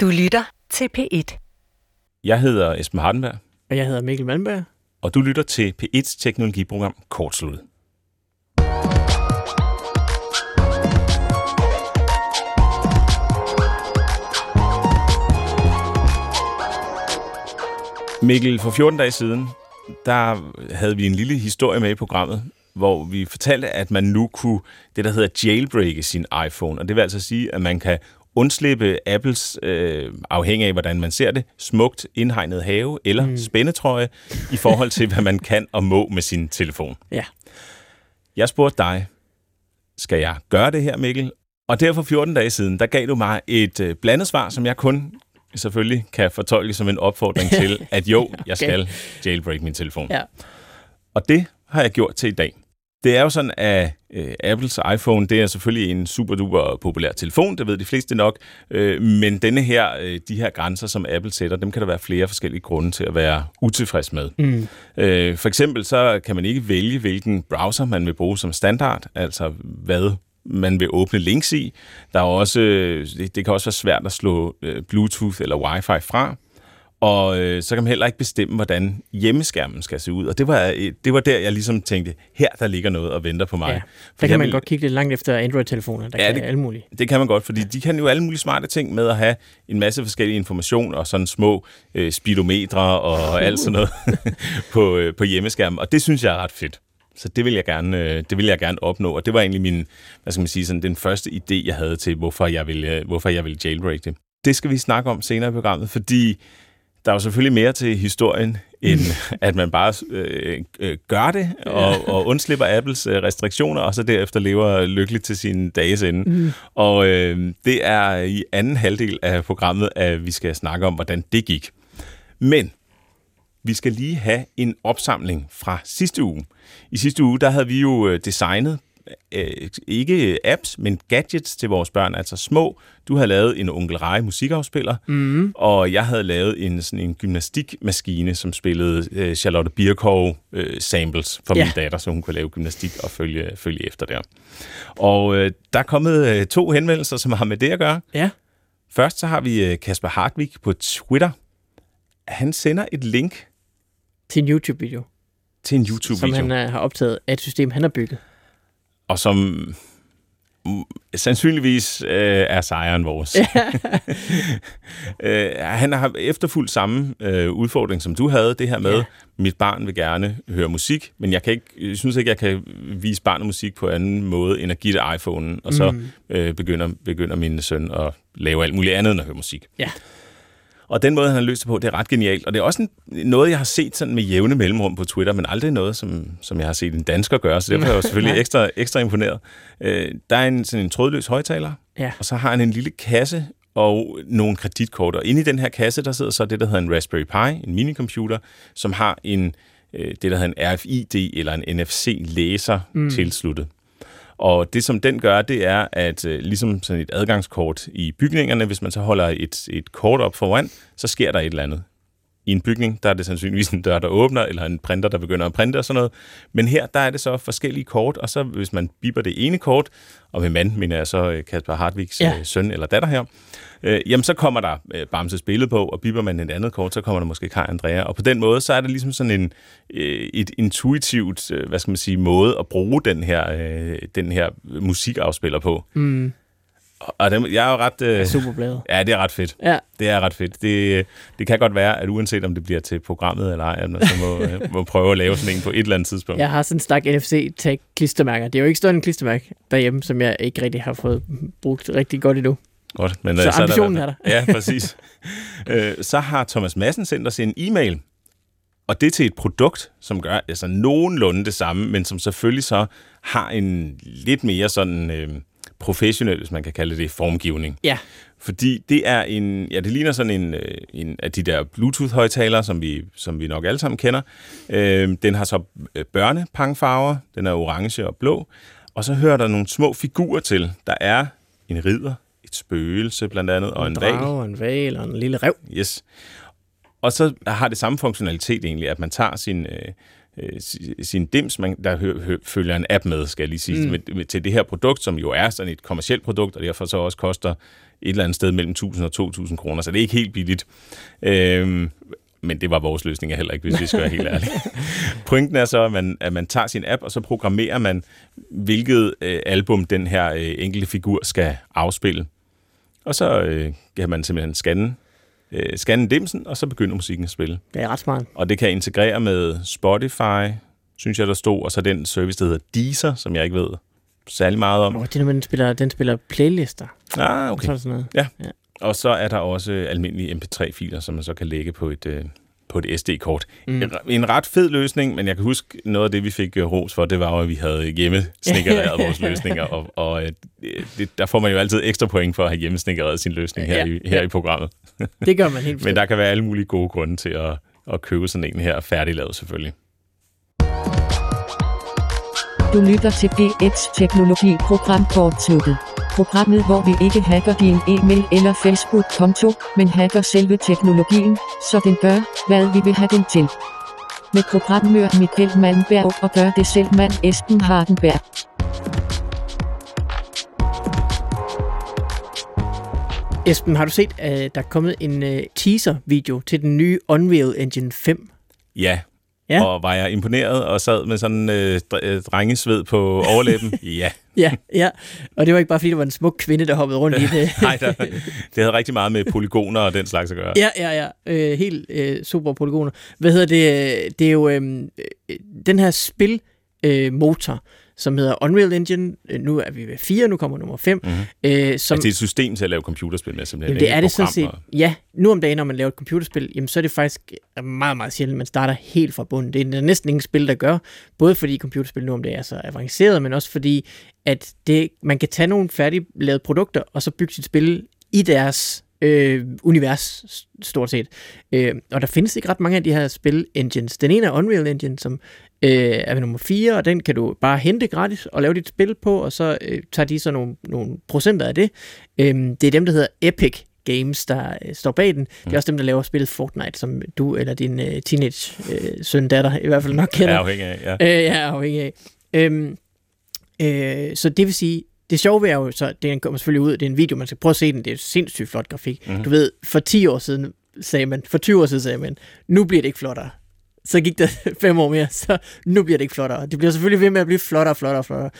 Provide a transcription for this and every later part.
Du lytter til P1. Jeg hedder Esben Hardenberg, Og jeg hedder Mikkel Malmberg. og du lytter til P1's teknologiprogram Kortslut. Mikkel, for 14 dage siden, der havde vi en lille historie med i programmet, hvor vi fortalte, at man nu kunne det, der hedder jailbreake sin iPhone. Og det vil altså sige, at man kan undslippe Apples, øh, afhængig af hvordan man ser det, smukt indhegnet have eller mm. spændetrøje i forhold til, hvad man kan og må med sin telefon. Ja. Jeg spurgte dig, skal jeg gøre det her, Mikkel? Og der for 14 dage siden, der gav du mig et øh, blandet svar, som jeg kun selvfølgelig kan fortolke som en opfordring til, at jo, jeg skal jailbreak min telefon. Ja. Og det har jeg gjort til i dag. Det er jo sådan, at øh, Apples iPhone, det er selvfølgelig en super duper populær telefon, det ved de fleste nok, øh, men denne her, øh, de her grænser, som Apple sætter, dem kan der være flere forskellige grunde til at være utilfreds med. Mm. Øh, for eksempel så kan man ikke vælge, hvilken browser man vil bruge som standard, altså hvad man vil åbne links i. Der er også, det, det kan også være svært at slå øh, Bluetooth eller Wi-Fi fra. Og øh, så kan man heller ikke bestemme, hvordan hjemmeskærmen skal se ud. Og det var, øh, det var der, jeg ligesom tænkte, her der ligger noget og venter på mig. ja. For Der kan man vil- godt kigge lidt langt efter Android-telefoner, der Ja, kan det- alle mulige. Det kan man godt, fordi de kan jo alle mulige smarte ting med at have en masse forskellige information og sådan små øh, speedometre og alt sådan noget på, øh, på hjemmeskærmen. Og det synes jeg er ret fedt. Så det vil jeg gerne, øh, det vil jeg gerne opnå, og det var egentlig min, hvad skal man sige, sådan den første idé, jeg havde til, hvorfor jeg ville, øh, hvorfor jeg ville jailbreak det. Det skal vi snakke om senere i programmet, fordi der er jo selvfølgelig mere til historien, end at man bare øh, øh, gør det og, og undslipper Apples øh, restriktioner, og så derefter lever lykkeligt til sine dages ende. Mm. Og øh, det er i anden halvdel af programmet, at vi skal snakke om, hvordan det gik. Men vi skal lige have en opsamling fra sidste uge. I sidste uge, der havde vi jo øh, designet øh, ikke apps, men gadgets til vores børn, altså små. Du havde lavet en Onkel Rej musikafspiller, mm. og jeg havde lavet en, sådan en gymnastikmaskine, som spillede øh, Charlotte Birkow øh, samples for Ja. min datter, så hun kunne lave gymnastik og følge, følge efter der. Og øh, der er kommet øh, to henvendelser, som har med det at gøre. Ja. Først så har vi øh, Kasper Hartvig på Twitter. Han sender et link Til en YouTube-video, til en som YouTube-video, han uh, har optaget af et system, han har bygget. Og som mm, sandsynligvis øh, er sejren vores. øh, han har efterfulgt samme øh, udfordring, som du havde, det her med, Ja. ja. mit barn vil gerne høre musik, men jeg, kan ikke, jeg synes ikke, jeg kan vise barnet musik på anden måde, end at give det iPhone'en, og så Mm. øh, begynder, begynder min søn at lave alt muligt andet end at høre musik. Ja. Og den måde, han har løst det på, det er ret genialt. Og det er også en, noget, jeg har set sådan med jævne mellemrum på Twitter, men aldrig noget, som, som jeg har set en dansker gøre, så derfor er jeg jo selvfølgelig ekstra, ekstra imponeret. Øh, der er en, sådan en trådløs højtaler, Ja. og så har han en lille kasse og nogle kreditkort. Og inde i den her kasse, der sidder så det, der hedder en Raspberry Pi, en minicomputer, som har en, øh, det, der hedder en RFID eller en NFC-læser mm. tilsluttet. Og det, som den gør, det er, at øh, ligesom sådan et adgangskort i bygningerne, hvis man så holder et, et kort op foran, så sker der et eller andet. I en bygning, der er det sandsynligvis en dør, der åbner, eller en printer, der begynder at printe og sådan noget. Men her, der er det så forskellige kort, og så hvis man biber det ene kort, og med mand mener jeg så øh, Kasper Hartvigs Ja. ja. søn eller datter her, øh, jamen så kommer der øh, Bamses billede på, og biber man et andet kort, så kommer der måske Kai Andrea. Og på den måde, så er det ligesom sådan en, øh, et intuitivt, øh, hvad skal man sige, måde at bruge den her, øh, den her musikafspiller på. Mm. Og det, jeg er jo ret... Øh, Superbladet. ja, det er ret fedt. Ja. Det er ret fedt. Det, det kan godt være, at uanset om det bliver til programmet eller ej, at man så må, må prøve at lave sådan en på et eller andet tidspunkt. Jeg har sådan en stak NFC-tag klistermærker. Det er jo ikke større end klistermærke derhjemme, som jeg ikke rigtig har fået brugt rigtig godt endnu. Godt, men, Så øh, ambitionen der. er der. Ja, præcis. øh, så har Thomas Madsen sendt os en e-mail, og det er til et produkt, som gør altså nogenlunde det samme, men som selvfølgelig så har en lidt mere sådan øh, professionel, hvis man kan kalde det, formgivning. Ja. Fordi det er en, ja, det ligner sådan en, øh, en af de der Bluetooth-højtalere, som vi, som vi nok alle sammen kender. Øh, den har så øh, børnepangfarver, den er orange og blå, og så hører der nogle små figurer til. Der er en ridder, et spøgelse blandt andet, og en, en val. drage, og en val og en lille rev. Yes. Og så har det samme funktionalitet egentlig, at man tager sin, øh, øh, si- sin dims, man, der hø, hø, følger en app med, skal jeg lige sige, mm. med, med, til det her produkt, som jo er sådan et kommersielt produkt, og derfor så også koster et eller andet sted mellem 1000 og 2000 kroner, så det er ikke helt billigt. Øhm, men det var vores løsning heller ikke, hvis vi skal være helt ærlige. Pointen er så, at man, at man tager sin app, og så programmerer man, hvilket øh, album den her øh, enkelte figur skal afspille. Og så øh, kan man simpelthen scanne, øh, scanne dimsen, og så begynder musikken at spille. Det er ret smart. Og det kan integrere med Spotify, synes jeg, der stod, og så den service, der hedder Deezer, som jeg ikke ved særlig meget om. Oh, det er, når den spiller, den spiller playlister. Ah, Okay. Så er der sådan noget. Ja. Og så er der også almindelige MP3-filer, som man så kan lægge på et, øh, på et SD-kort. Mm. En ret fed løsning, men jeg kan huske, noget af det, vi fik øh, ros for, det var jo, at vi havde hjemmesnikkereret vores løsninger, og, og øh, det, der får man jo altid ekstra point for at have hjemmesnikkereret sin løsning her, Ja, i, her ja. i programmet. Det gør man helt Men der kan være alle mulige gode grunde til at, at købe sådan en her færdiglavet selvfølgelig. Du lytter til P1's Teknologi-program Kortsluttet. Programmet, hvor vi ikke hacker din e-mail eller Facebook-konto, men hacker selve teknologien, så den gør, hvad vi vil have den til. Med programmør Michael Malmberg og gør det selv mand Esben Hardenberg. Esben, har du set, at der er kommet en uh, teaser-video til den nye Unreal Engine 5? Ja. Ja. Og var jeg imponeret og sad med sådan øh, øh, drengesved på overlæben? ja. Ja, ja. Og det var ikke bare, fordi der var en smuk kvinde, der hoppede rundt i det. Nej, der, det havde rigtig meget med polygoner og den slags at gøre. Ja, ja, ja. Øh, helt øh, super polygoner. Hvad hedder det? Det er jo øh, øh, den her spil øh, motor, som hedder Unreal Engine. Øh, Nu er vi ved 4, nu kommer nummer 5. Mm-hmm. Øh, som, Altså, det er et system til at lave computerspil med, simpelthen. Jamen, det er et det sådan set. Ja, nu om dagen, når man laver et computerspil, jamen, så er det faktisk meget, meget sjældent, man starter helt fra bunden. Det er næsten ingen spil, der gør. Både fordi computerspil nu om dagen er så avanceret, men også fordi, at det, man kan tage nogle færdiglavede produkter, og så bygge sit spil i deres øh, univers, stort set. Øh, og der findes ikke ret mange af de her spil-engines. Den ene er Unreal Engine, som øh, er ved nummer 4, og den kan du bare hente gratis og lave dit spil på, og så øh, tager de så nogle, nogle procenter af det. Øh, det er dem, der hedder Epic Games, der øh, står bag den. Det er også dem, der laver spillet Fortnite, som du eller din øh, teenage øh, søn datter i hvert fald nok kender. Er afhængig af, ja. Øh, ja, afhængig af. Øhm, øh, så det vil sige, det sjove er jo så, det kommer selvfølgelig ud, det er en video, man skal prøve at se den, det er sindssygt flot grafik. Mm. Du ved, for 10 år siden sagde man, for 20 år siden sagde man, nu bliver det ikke flottere. Så gik der fem år mere, så nu bliver det ikke flottere. Det bliver selvfølgelig ved med at blive flottere og flottere og flottere.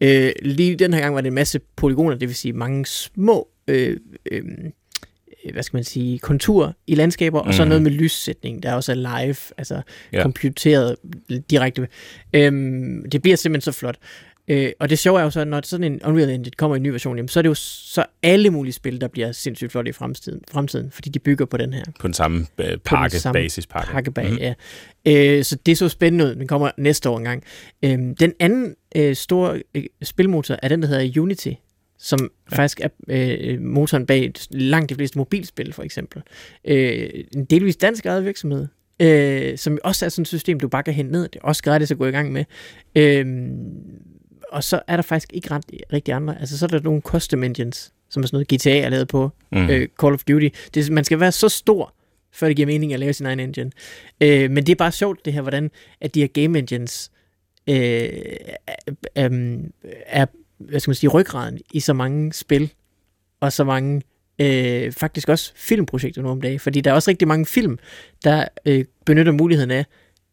Øh, lige den her gang var det en masse polygoner, det vil sige mange små øh, øh, hvad skal man sige, konturer i landskaber, og så Mhm. noget med lyssætning, der også er live, altså Ja. computeret direkte. Øhm, det bliver simpelthen så flot. Øh, og det sjove er jo så, at når sådan en Unreal Engine kommer i en ny version, jamen, så er det jo så alle mulige spil, der bliver sindssygt flotte i fremtiden, fremtiden fordi de bygger på den her På den samme øh, pakke, samme basispakke. pakke bag. Mm. Ja. Øh, så det så spændende ud. Den kommer næste år engang. Øh, den anden øh, store øh, spilmotor er den, der hedder Unity, som ja. faktisk er øh, motoren bag langt de fleste mobilspil, for eksempel. Øh, en delvis dansk ejet virksomhed, øh, som også er sådan et system, du bare kan hente ned. Det er også gratis at gå i gang med. Øh, og så er der faktisk ikke ret, rigtig andre. Altså, så er der nogle custom engines, som er sådan noget GTA er lavet på, mm. øh, Call of Duty. Det, man skal være så stor, før det giver mening at lave sin egen engine. Øh, men det er bare sjovt, det her, hvordan at de her game engines øh, er, er, hvad skal man sige, ryggraden i så mange spil, og så mange øh, faktisk også filmprojekter nu om dagen. Fordi der er også rigtig mange film, der øh, benytter muligheden af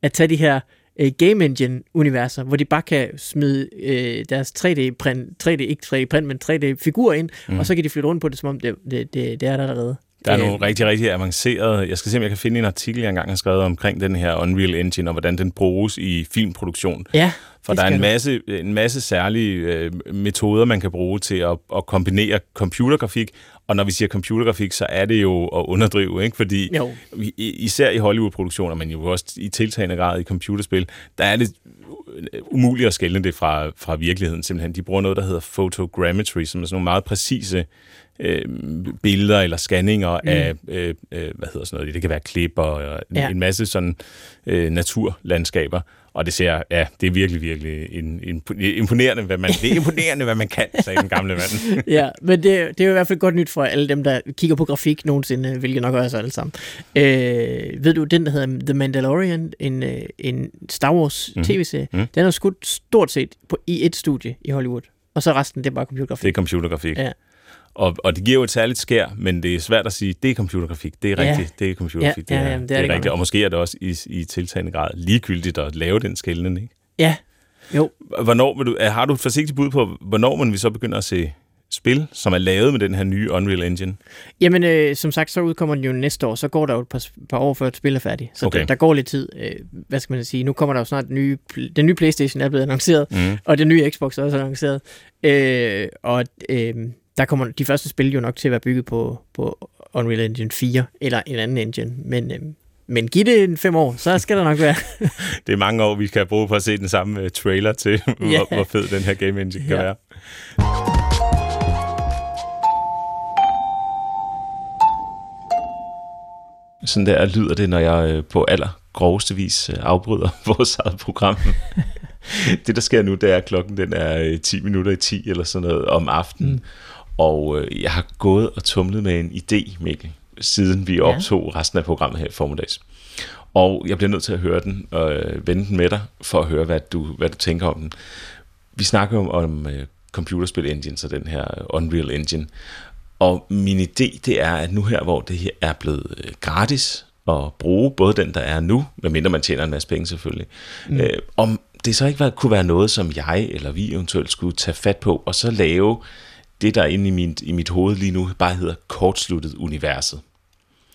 at tage de her øh, game engine-universer, hvor de bare kan smide øh, deres 3D-print, 3D, ikke 3D-print, men 3D-figurer ind, Mm. mm. og så kan de flytte rundt på det, som om det, det, det, det er der allerede. Der er nogle rigtig, rigtig avancerede... Jeg skal se, om jeg kan finde en artikel, jeg engang har skrevet omkring den her Unreal Engine, og hvordan den bruges i filmproduktion. Ja, For der er en masse, en masse særlige øh, metoder, man kan bruge til at, at kombinere computergrafik. Og når vi siger computergrafik, så er det jo at underdrive, ikke? Fordi Jo. især i Hollywood-produktioner, men jo også i tiltagende grad i computerspil, der er det umuligt at skelne det fra, fra virkeligheden simpelthen. De bruger noget, der hedder photogrammetry, som er sådan nogle meget præcise øh, billeder eller scanninger mm. af, øh, øh, hvad hedder sådan noget, det kan være klipper og en, Ja. en masse sådan øh, naturlandskaber. Og det ser, ja, det er virkelig, virkelig en, en, imponerende, hvad man, det er imponerende, hvad man kan, sagde den gamle mand. ja, men det, det er jo i hvert fald godt nyt for alle dem, der kigger på grafik nogensinde, hvilket nok også alle sammen. Øh, ved du, den der hedder The Mandalorian, en, øh, en Star Wars Mhm. tv-serie, Mhm. den er skudt stort set på, i et studie i Hollywood. Og så resten, det er bare computergrafik. Det er computergrafik. Ja. Og, og det giver jo et særligt skær, men det er svært at sige, det er computergrafik, det er Ja. rigtigt, det er computergrafik, Ja, ja, det er, jamen, det det er er, det godt rigtigt. Og måske er det også i, i tiltagende grad ligegyldigt at lave den skældning. Ikke? Ja, jo. Hvornår vil du, er- har du et forsigtigt bud på, hvornår man vi så begynder at se spil, som er lavet med den her nye Unreal Engine? Jamen, øh, som sagt, så udkommer den jo næste år, så går der jo et par, par år, før et spil er færdigt. Så Okay. okay. der, der går lidt tid. Øh, hvad skal man sige? Nu kommer der jo snart den nye, den nye Playstation er blevet annonceret, Mm. og den nye Xbox er også annonceret. Øh, og øh, der kommer de første spil jo nok til at være bygget på, på Unreal Engine 4, eller en anden engine. Men, øh, men giv det en fem år, så skal der nok være. Det er mange år, vi kan bruge på at se den samme uh, trailer til, hvor, hvor fed den her game engine kan Ja. være. Sådan der lyder det, når jeg øh, på aller groveste vis øh, afbryder vores eget program. det, der sker nu, det er, at klokken den er øh, 10 minutter i 10 eller sådan noget om aftenen. Mm. Og øh, jeg har gået og tumlet med en idé, Mikkel, siden vi Ja. optog resten af programmet her i formiddags. Og jeg bliver nødt til at høre den og øh, vende den med dig, for at høre, hvad du, hvad du tænker om den. Vi snakker jo om øh, computerspil engines og den her øh, Unreal Engine. Og min idé, det er, at nu her, hvor det her er blevet øh, gratis at bruge, både den, der er nu, medmindre man tjener en masse penge selvfølgelig, mm. øh, om det så ikke var, kunne være noget, som jeg eller vi eventuelt skulle tage fat på, og så lave det, der er inde i mit, i mit hoved lige nu, bare hedder kortsluttet universet.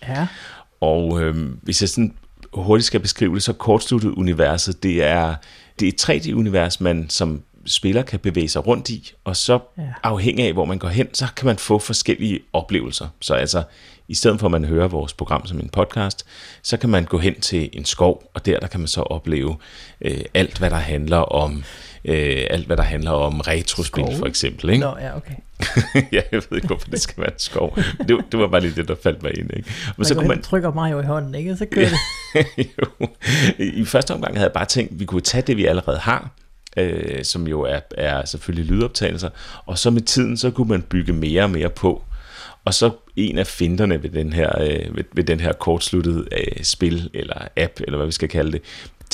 ja. Og øh, hvis jeg sådan hurtigt skal beskrive det, så kortsluttet universet, det er, det er et 3D-univers, man som spiller kan bevæge sig rundt i, og så Ja. afhængig af, hvor man går hen, så kan man få forskellige oplevelser. Så altså, i stedet for at man hører vores program som en podcast, så kan man gå hen til en skov, og der, der kan man så opleve øh, alt, hvad der handler om øh, alt, hvad der handler om retrospil, Skov? for eksempel. Ikke? Nå, ja, okay. ja, jeg ved ikke, hvorfor det skal være en skov. Det, var- det var bare lige det, der faldt mig ind. Ikke? Men Man så kunne man, trykker Mario i hånden, ikke? Så kører det. jo. I første omgang havde jeg bare tænkt, at vi kunne tage det, vi allerede har, øh, som jo er, er selvfølgelig lydoptagelser, og så med tiden, så kunne man bygge mere og mere på. Og så en af finterne ved den her, øh, ved, ved den her kortsluttede øh, spil, eller app, eller hvad vi skal kalde det,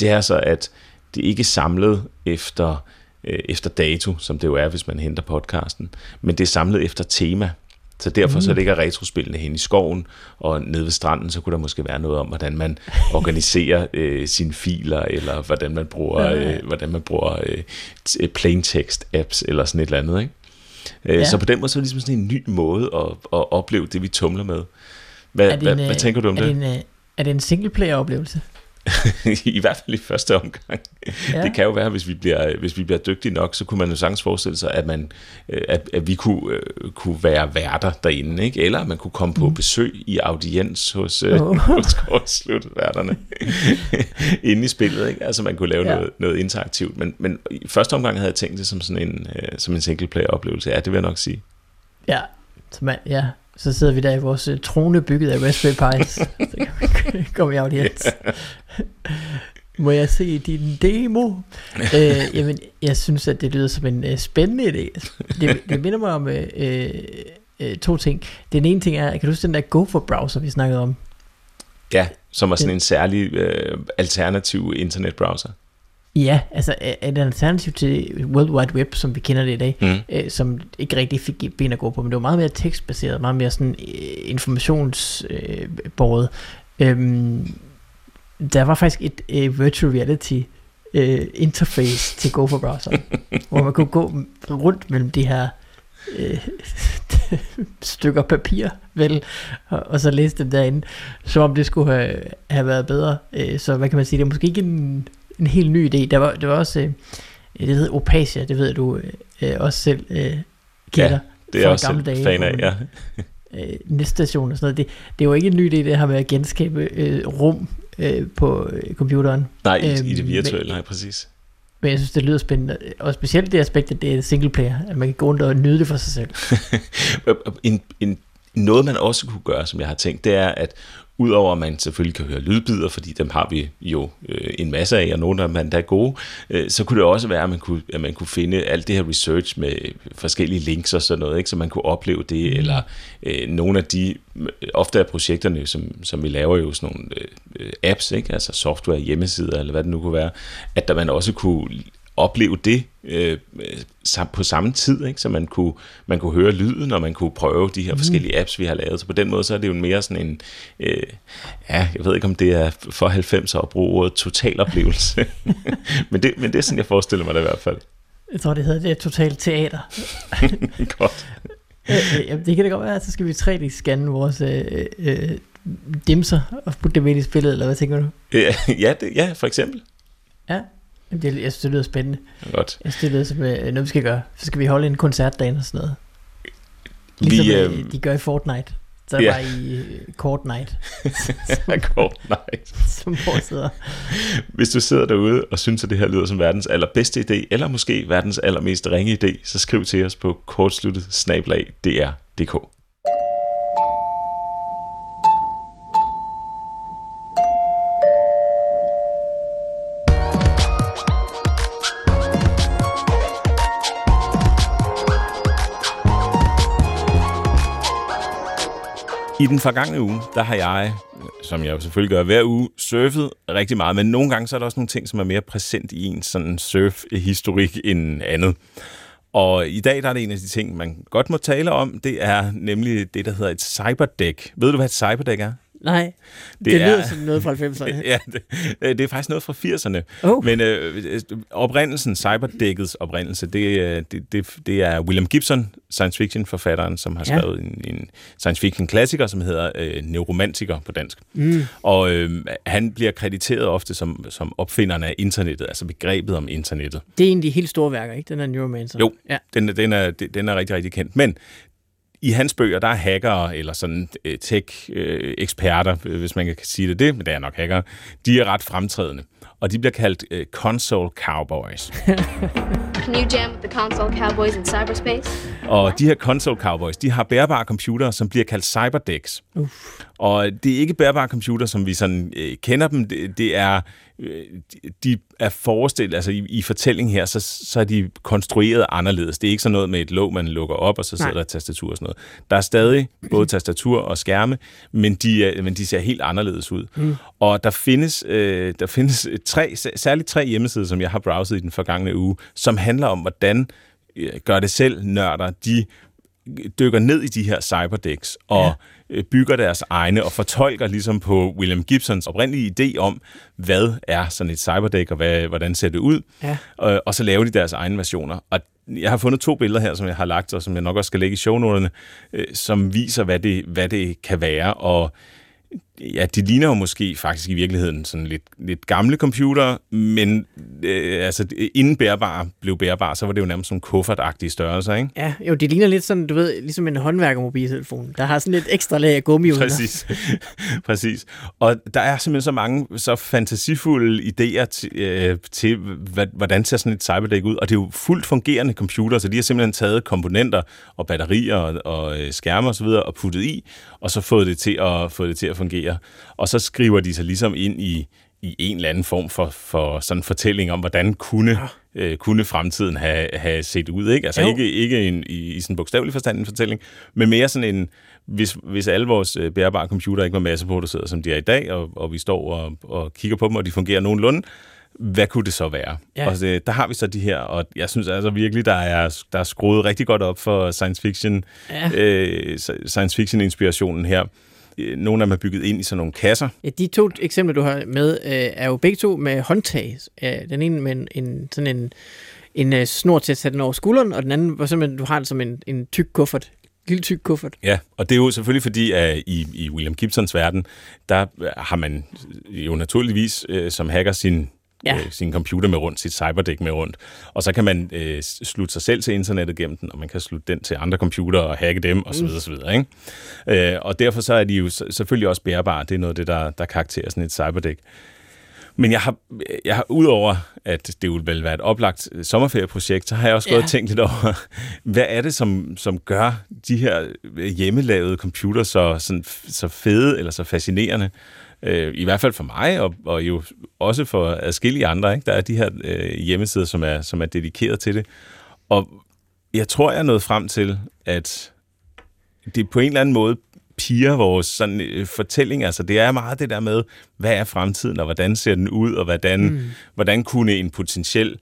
det er så, at det ikke er samlet efter, øh, efter dato, som det jo er, hvis man henter podcasten, men det er samlet efter tema. Så derfor så ligger retrospillene hen i skoven, og nede ved stranden, så kunne der måske være noget om, hvordan man organiserer øh, sine filer, eller hvordan man bruger, øh, hvordan man bruger øh, t- øh, plain text apps, eller sådan et eller andet. Ikke? Øh, Ja. Så på den måde så er det ligesom sådan en ny måde at, at opleve det, vi tumler med. Hvad, Er det hvad, en, hvad øh, tænker du om er det? det? En, øh, er det en single-player-oplevelse? I hvert fald i første omgang. Ja. Det kan jo være, hvis vi bliver, hvis vi bliver dygtige nok, så kunne man jo sagtens forestille sig, at, man, øh, at, at vi kunne, øh, kunne være værter derinde, ikke? eller man kunne komme på besøg i audiens hos, Åh. hos kortsluttværterne inde i spillet. Ikke? Altså man kunne lave Ja. noget, noget interaktivt. Men, men i første omgang havde jeg tænkt det som sådan en, som en single-player-oplevelse. Ja, det vil jeg nok sige. Ja, så, man, ja. Så sidder vi der i vores uh, trone bygget af Raspberry Pis. så kan vi komme i audiens. Må jeg se din demo? øh, jamen, jeg synes, at det lyder som en uh, spændende idé. Det, det minder mig om øh, øh, to ting. Den ene ting er, kan du huske den der Gopher-browser, vi snakkede om? Ja, som er sådan Den- en særlig øh, alternativ internetbrowser. Ja, altså er er et alternativ til World Wide Web, som vi kender det i dag, Mm. øh, som ikke rigtig fik ben at gå på, men det var meget mere tekstbaseret, meget mere sådan øh, informationsbåret. Øh, øhm, der var faktisk et øh, virtual reality øh, interface til Gopher browser, hvor man kunne gå rundt mellem de her øh, stykker papir, vel, og, og så læse dem derinde, som om det skulle have, have været bedre. Øh, så hvad kan man sige, det er måske ikke en, en helt ny idé. Der var, det var også, øh, det hedder Opasia, det ved du øh, også selv øh, kender. Det er også gamle dage, fan af, ja. øh, næststation og sådan noget. Det, det er jo ikke en ny idé, det her med at genskabe øh, rum øh, på øh, computeren. Nej, i, Øhm, i det virtuelle, men- nej, præcis. Men jeg synes, det lyder spændende. Og specielt det aspekt, at det er single player. At man kan gå rundt og nyde det for sig selv. en, en, noget man også kunne gøre, som jeg har tænkt, det er, at udover at man selvfølgelig kan høre lydbider, fordi dem har vi jo øh, en masse af, og nogle af dem er endda gode, øh, så kunne det også være, at man kunne, at man kunne finde alt det her research med forskellige links og sådan noget, ikke? så man kunne opleve det, mm. eller øh, nogle af de, ofte er projekterne, som, som vi laver jo sådan nogle øh, apps, ikke? altså software, hjemmesider, eller hvad det nu kunne være, at der man også kunne opleve det øh, på samme tid, ikke? så man kunne, man kunne høre lyden, og man kunne prøve de her mm. forskellige apps, vi har lavet. Så på den måde, så er det jo mere sådan en, øh, ja, jeg ved ikke, om det er for 90 år at bruge ordet totaloplevelse, men, det, men det er sådan, jeg forestiller mig det i hvert fald. Jeg tror, det hedder det er totalt teater. Godt. Øh, øh, jamen, det kan da godt være, at så skal vi 3D-scanne vores øh, øh, dimser og putte dem ind i spillet, eller hvad tænker du? Ja, ja, det, ja for eksempel. Ja, det, jeg synes, det lyder spændende. Godt. Jeg synes, det lyder som øh, noget, vi skal gøre. Så skal vi holde en koncertdag og sådan noget. Ligesom Vi, øh, øh, de gør i Fortnite. Så ja. bare i øh, Night, Godt, nej. som sidder. Hvis du sidder derude og synes, at det her lyder som verdens allerbedste idé, eller måske verdens allermest ringe idé, så skriv til os på kortsluttet snablag I den forgangne uge, der har jeg, som jeg jo selvfølgelig gør hver uge, surfet rigtig meget, men nogle gange så er der også nogle ting, som er mere præsent i en sådan surf-historik end andet. Og i dag der er det en af de ting, man godt må tale om, det er nemlig det, der hedder et cyberdeck. Ved du, hvad et cyberdeck er? Nej, det, Det det er- lyder som noget fra 90'erne. Ja, det, det er faktisk noget fra 80'erne. Oh. Men øh, oprindelsen, cyberdækkets oprindelse, det, øh, det, det, det er William Gibson, science fiction forfatteren, som har Ja. skrevet en, en science fiction klassiker, som hedder øh, Neuromantiker på dansk. Mm. Og øh, han bliver krediteret ofte som, som opfinderen af internettet, altså begrebet om internettet. Det er en af de helt store værker, ikke? Den er Neuromancer. Jo, Ja. den, den, er, den er rigtig, rigtig kendt. Men i hans bøger, der er hackere, eller sådan øh, tech-eksperter, øh, hvis man kan sige det, det, men det er nok hackere, de er ret fremtrædende. Og de bliver kaldt øh, console cowboys. Can you jam with the console cowboys in cyberspace? Og de her console cowboys, de har bærbare computere, som bliver kaldt cyberdecks. Og det er ikke bærbare computer, som vi sådan øh, kender dem. Det, det er, de- de er forestillet, altså i, i fortællingen her, så, så er de konstrueret anderledes. Det er ikke sådan noget med et låg, man lukker op, og så sidder Nej. der et tastatur og sådan noget. Der er stadig både tastatur og skærme, men de, er, men de ser helt anderledes ud. Mm. Og der findes, øh, der findes tre, særligt tre hjemmesider, som jeg har browset i den forgangne uge, som handler om, hvordan øh, gør det selv nørder, de dykker ned i de her cyberdecks og ja. bygger deres egne og fortolker ligesom på William Gibsons oprindelige idé om, hvad er sådan et cyberdeck, og hvad, hvordan ser det ud, Ja. og, og så laver de deres egne versioner. Og jeg har fundet to billeder her, som jeg har lagt, og som jeg nok også skal lægge i shownoterne, øh, som viser, hvad det, hvad det kan være, og Ja, de ligner jo måske faktisk i virkeligheden sådan lidt, lidt gamle computer, men øh, altså, inden bærbare blev bærbare, så var det jo nærmest sådan kuffertagtige størrelser, ikke? Ja, jo, det ligner lidt sådan, du ved, ligesom en håndværkermobiltelefon. Der har sådan lidt ekstra lag af gummi under. Præcis. Præcis. Og der er simpelthen så mange så fantasifulde idéer til, øh, til hvad, hvordan ser sådan et cyberdeck ud. Og det er jo fuldt fungerende computer, så de har simpelthen taget komponenter og batterier og, og øh, skærme osv. Og, og puttet i, og så fået det til at, fået det til at fungere. Og så skriver de sig ligesom ind i, i en eller anden form for, for sådan en fortælling om, hvordan kunne, øh, kunne fremtiden have, have set ud. Ikke? Altså Jo. ikke, ikke en, i, i sådan bogstavelig forstand en fortælling, men mere sådan en, hvis, hvis alle vores øh, bærbare computer ikke var masseproduceret, som de er i dag, og, og vi står og, og kigger på dem, og de fungerer nogenlunde, hvad kunne det så være? Ja. Og det, der har vi så de her, og jeg synes altså virkelig, der er, der er skruet rigtig godt op for science fiction, Ja. øh, science fiction inspirationen her. Øh, Nogle af dem er bygget ind i sådan nogle kasser. Ja, de to eksempler, du har med, øh, er jo begge to med håndtag. Den ene med en, en sådan en, en øh, snor til at sætte den over skulderen, og den anden, hvor simpelthen du har det som en, en tyk kuffert. Lille tyk kuffert. Ja, og det er jo selvfølgelig fordi, at i, i William Gibsons verden, der har man jo naturligvis øh, som hacker sin, Ja. øh, sin computer med rundt, sit cyberdeck med rundt. Og så kan man øh, slutte sig selv til internettet gennem den, og man kan slutte den til andre computere og hacke dem, osv. Mm. osv. Ikke? Øh, og derfor så er de jo selvfølgelig også bærbare. Det er noget af det, der, der karakterer sådan et cyberdeck. Men jeg har, jeg har udover, at det ville vel være et oplagt øh, sommerferieprojekt, så har jeg også gået Ja. og tænkt lidt over, hvad er det, som, som gør de her øh, hjemmelavede computer så, sådan, så fede eller så fascinerende? Øh, I hvert fald for mig, og, og jo også for adskillige andre. Ikke? Der er de her øh, hjemmesider, som er, som er dedikeret til det. Og jeg tror, jeg er nået frem til, at det på en eller anden måde piger vores sådan, øh, fortælling. Altså, det er meget det der med, hvad er fremtiden, og hvordan ser den ud, og hvordan, mm. hvordan kunne en potentiel øh,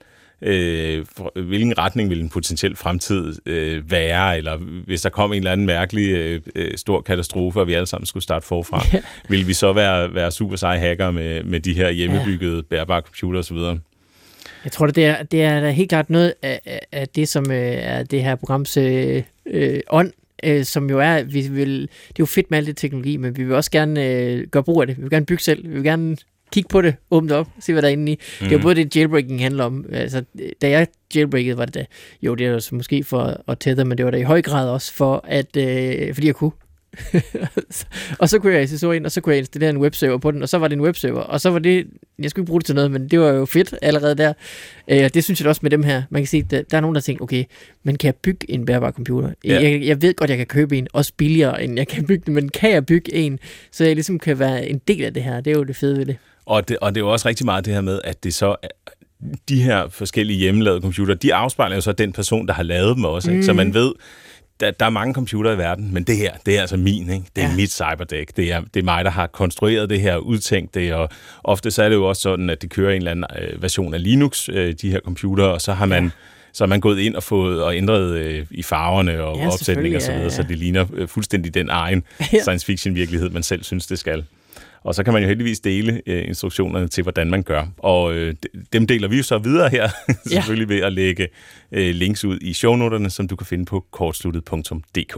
for, hvilken retning vil en potentiel fremtid øh, være, eller hvis der kom en eller anden mærkelig øh, øh stor katastrofe, og vi alle sammen skulle starte forfra, ja. vil vi så være, være super seje hacker med, med de her hjemmebyggede, bærbare computer osv.? Jeg tror, det er, det er helt klart noget af, af det, som øh, er det her programs øh, øh, ånd, øh, som jo er, vi vil, det er jo fedt med alt det teknologi, men vi vil også gerne øh, gøre brug af det. Vi vil gerne bygge selv. Vi vil gerne kigge på det, åbne op, se hvad der er inde i. Mm. Det er jo mhm. både det, jailbreaking handler om. Altså, da jeg jailbreakede, var det da, jo, det er jo måske for at tætte, men det var da i høj grad også for, at, øh, fordi jeg kunne. og så kunne jeg SSO ind, og så kunne jeg installere en webserver på den, og så var det en webserver, og så var det, jeg skulle ikke bruge det til noget, men det var jo fedt allerede der. Øh, det synes jeg også med dem her. Man kan se, der, der er nogen, der tænker, okay, men kan jeg bygge en bærbar computer? Ja. Jeg, jeg ved godt, jeg kan købe en, også billigere, end jeg kan bygge den, men kan jeg bygge en, så jeg ligesom kan være en del af det her? Det er jo det fede ved det. Og det, og det er jo også rigtig meget det her med, at det så de her forskellige hjemmelavede computere, de afspejler jo så den person, der har lavet dem også. Ikke? Mm. Så man ved, der, der er mange computere i verden, men det her, det er altså min, ikke? Det er ja. mit cyberdeck. Det er, det er mig, der har konstrueret det her, udtænkt det, og ofte så er det jo også sådan, at de kører en eller anden øh, version af Linux, øh, de her computere, og så har man... Ja så er man gået ind og fået og ændret øh, i farverne og ja, opsætning og så videre, ja, ja. så det ligner øh, fuldstændig den egen ja. science fiction virkelighed, man selv synes, det skal. Og så kan man jo heldigvis dele øh, instruktionerne til, hvordan man gør. Og øh, dem deler vi jo så videre her, selvfølgelig ved at lægge øh, links ud i shownoterne, som du kan finde på kortsluttet.dk.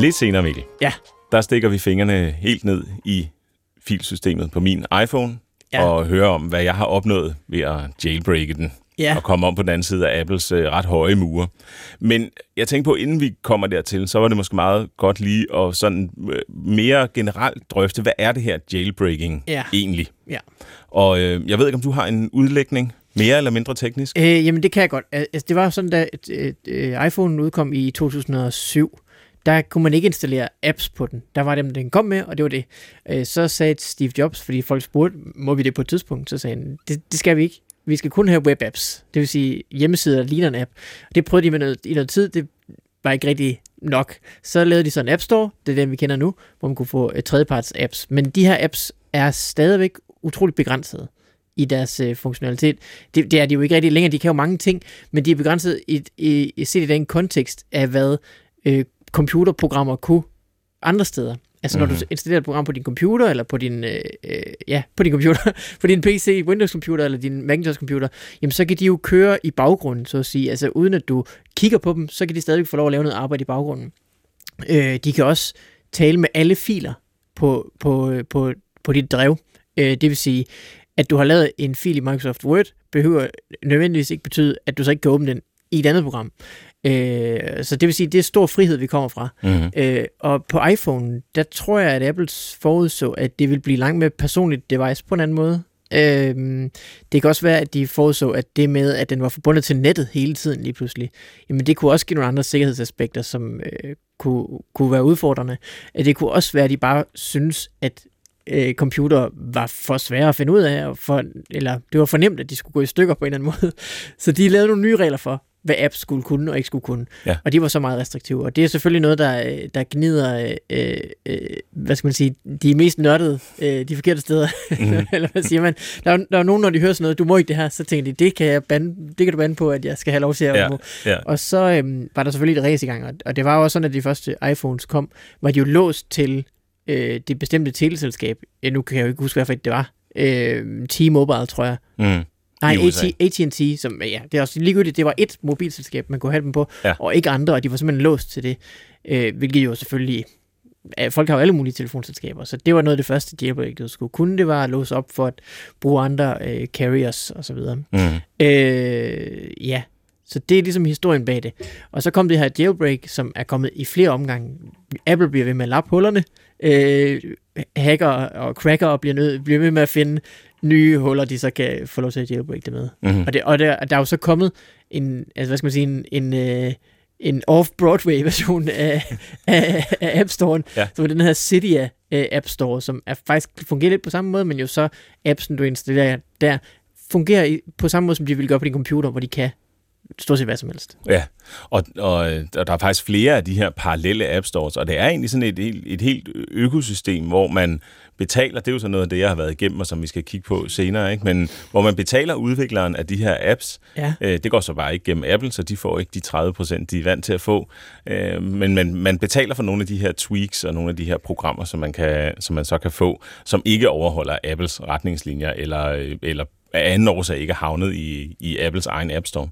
Lidt senere, Mikkel, ja. der stikker vi fingrene helt ned i filsystemet på min iPhone ja. og hører om, hvad jeg har opnået ved at jailbreake den ja. og komme om på den anden side af Apples øh, ret høje mure. Men jeg tænker på, inden vi kommer dertil, så var det måske meget godt lige at sådan øh, mere generelt drøfte, hvad er det her jailbreaking ja. egentlig? Ja. Og øh, jeg ved ikke, om du har en udlægning mere eller mindre teknisk? Øh, jamen, det kan jeg godt. Altså, det var sådan, da et, et, et, iPhone udkom i 2007, der kunne man ikke installere apps på den. Der var dem, den kom med, og det var det. Øh, så sagde Steve Jobs, fordi folk spurgte, må vi det på et tidspunkt? Så sagde han, det, det skal vi ikke vi skal kun have webapps, det vil sige hjemmesider, der ligner en app. Det prøvede de med noget, i noget tid, det var ikke rigtig nok. Så lavede de så en App Store, det er den, vi kender nu, hvor man kunne få uh, tredjeparts apps. Men de her apps er stadigvæk utroligt begrænsede i deres øh, funktionalitet. Det, det er de jo ikke rigtig længere, de kan jo mange ting, men de er begrænset i, i, i set i den kontekst af, hvad øh, computerprogrammer kunne andre steder. Altså når mm-hmm. du mhm. installerer et program på din computer, eller på din, øh, øh ja, på din computer, på din PC, Windows computer, eller din Macintosh computer, jamen så kan de jo køre i baggrunden, så at sige. Altså uden at du kigger på dem, så kan de stadig få lov at lave noget arbejde i baggrunden. Øh, de kan også tale med alle filer på, på, på, på dit drev. Øh, det vil sige, at du har lavet en fil i Microsoft Word, behøver nødvendigvis ikke betyde, at du så ikke kan åbne den i et andet program. Øh, så det vil sige, det er stor frihed, vi kommer fra. Mm-hmm. Øh, og på iPhone, der tror jeg, at Apple forudså, at det vil blive langt mere personligt device på en anden måde. Øh, det kan også være, at de forudså, at det med, at den var forbundet til nettet hele tiden lige pludselig, jamen det kunne også give nogle andre sikkerhedsaspekter, som øh, kunne, kunne være udfordrende. Det kunne også være, at de bare synes, at øh, computer var for svære at finde ud af, og for, eller det var for nemt, at de skulle gå i stykker på en eller anden måde. Så de lavede nogle nye regler for, hvad apps skulle kunne og ikke skulle kunne. Ja. Og de var så meget restriktive. Og det er selvfølgelig noget, der, der gnider, øh, øh, hvad skal man sige, de mest nørdede, øh, de forkerte steder. Mm. Eller hvad siger man? Der er, der er nogen, når de hører sådan noget, du må ikke det her, så tænker de, det kan, jeg bande, det kan du bande på, at jeg skal have lov til at ja. Ja. Og så øh, var der selvfølgelig et race i gang. Og det var jo også sådan, at de første iPhones kom, var de jo låst til øh, det bestemte teleselskab. Ja, nu kan jeg jo ikke huske, hvad det var. Øh, T-Mobile, tror jeg. Mm Nej, AT&T, som, ja, det er også ligegyldigt, det var et mobilselskab, man kunne have dem på, ja. og ikke andre, og de var simpelthen låst til det, øh, hvilket jo selvfølgelig, øh, folk har jo alle mulige telefonselskaber, så det var noget af det første jailbreak, du skulle kunne, det var at låse op for at bruge andre øh, carriers og så videre. Mm. Øh, ja, så det er ligesom historien bag det. Og så kom det her jailbreak, som er kommet i flere omgange. Apple bliver ved med at lappe hullerne, øh, hacker og cracker bliver, nød, bliver ved med at finde nye huller, de så kan få lov til at jailbreak det med. Mm-hmm. Og, det, og der, der er jo så kommet en, altså hvad skal man sige, en, en, øh, en off-Broadway version af, af, af App Store, ja. som er den her Cydia uh, App Store, som er faktisk fungerer lidt på samme måde, men jo så appsen, du installerer der, fungerer på samme måde, som de vil gøre på din computer, hvor de kan stort set hvad som helst. Ja, og, og, og der er faktisk flere af de her parallelle app stores, og det er egentlig sådan et, et, et helt økosystem, hvor man betaler, det er jo sådan noget af det, jeg har været igennem, og som vi skal kigge på senere, ikke? men hvor man betaler udvikleren af de her apps. Ja. Øh, det går så bare ikke gennem Apple, så de får ikke de 30 procent, de er vant til at få. Øh, men man, man betaler for nogle af de her tweaks og nogle af de her programmer, som man, kan, som man så kan få, som ikke overholder Apples retningslinjer, eller, øh, eller af anden årsag ikke er havnet i, i Apples egen App Store.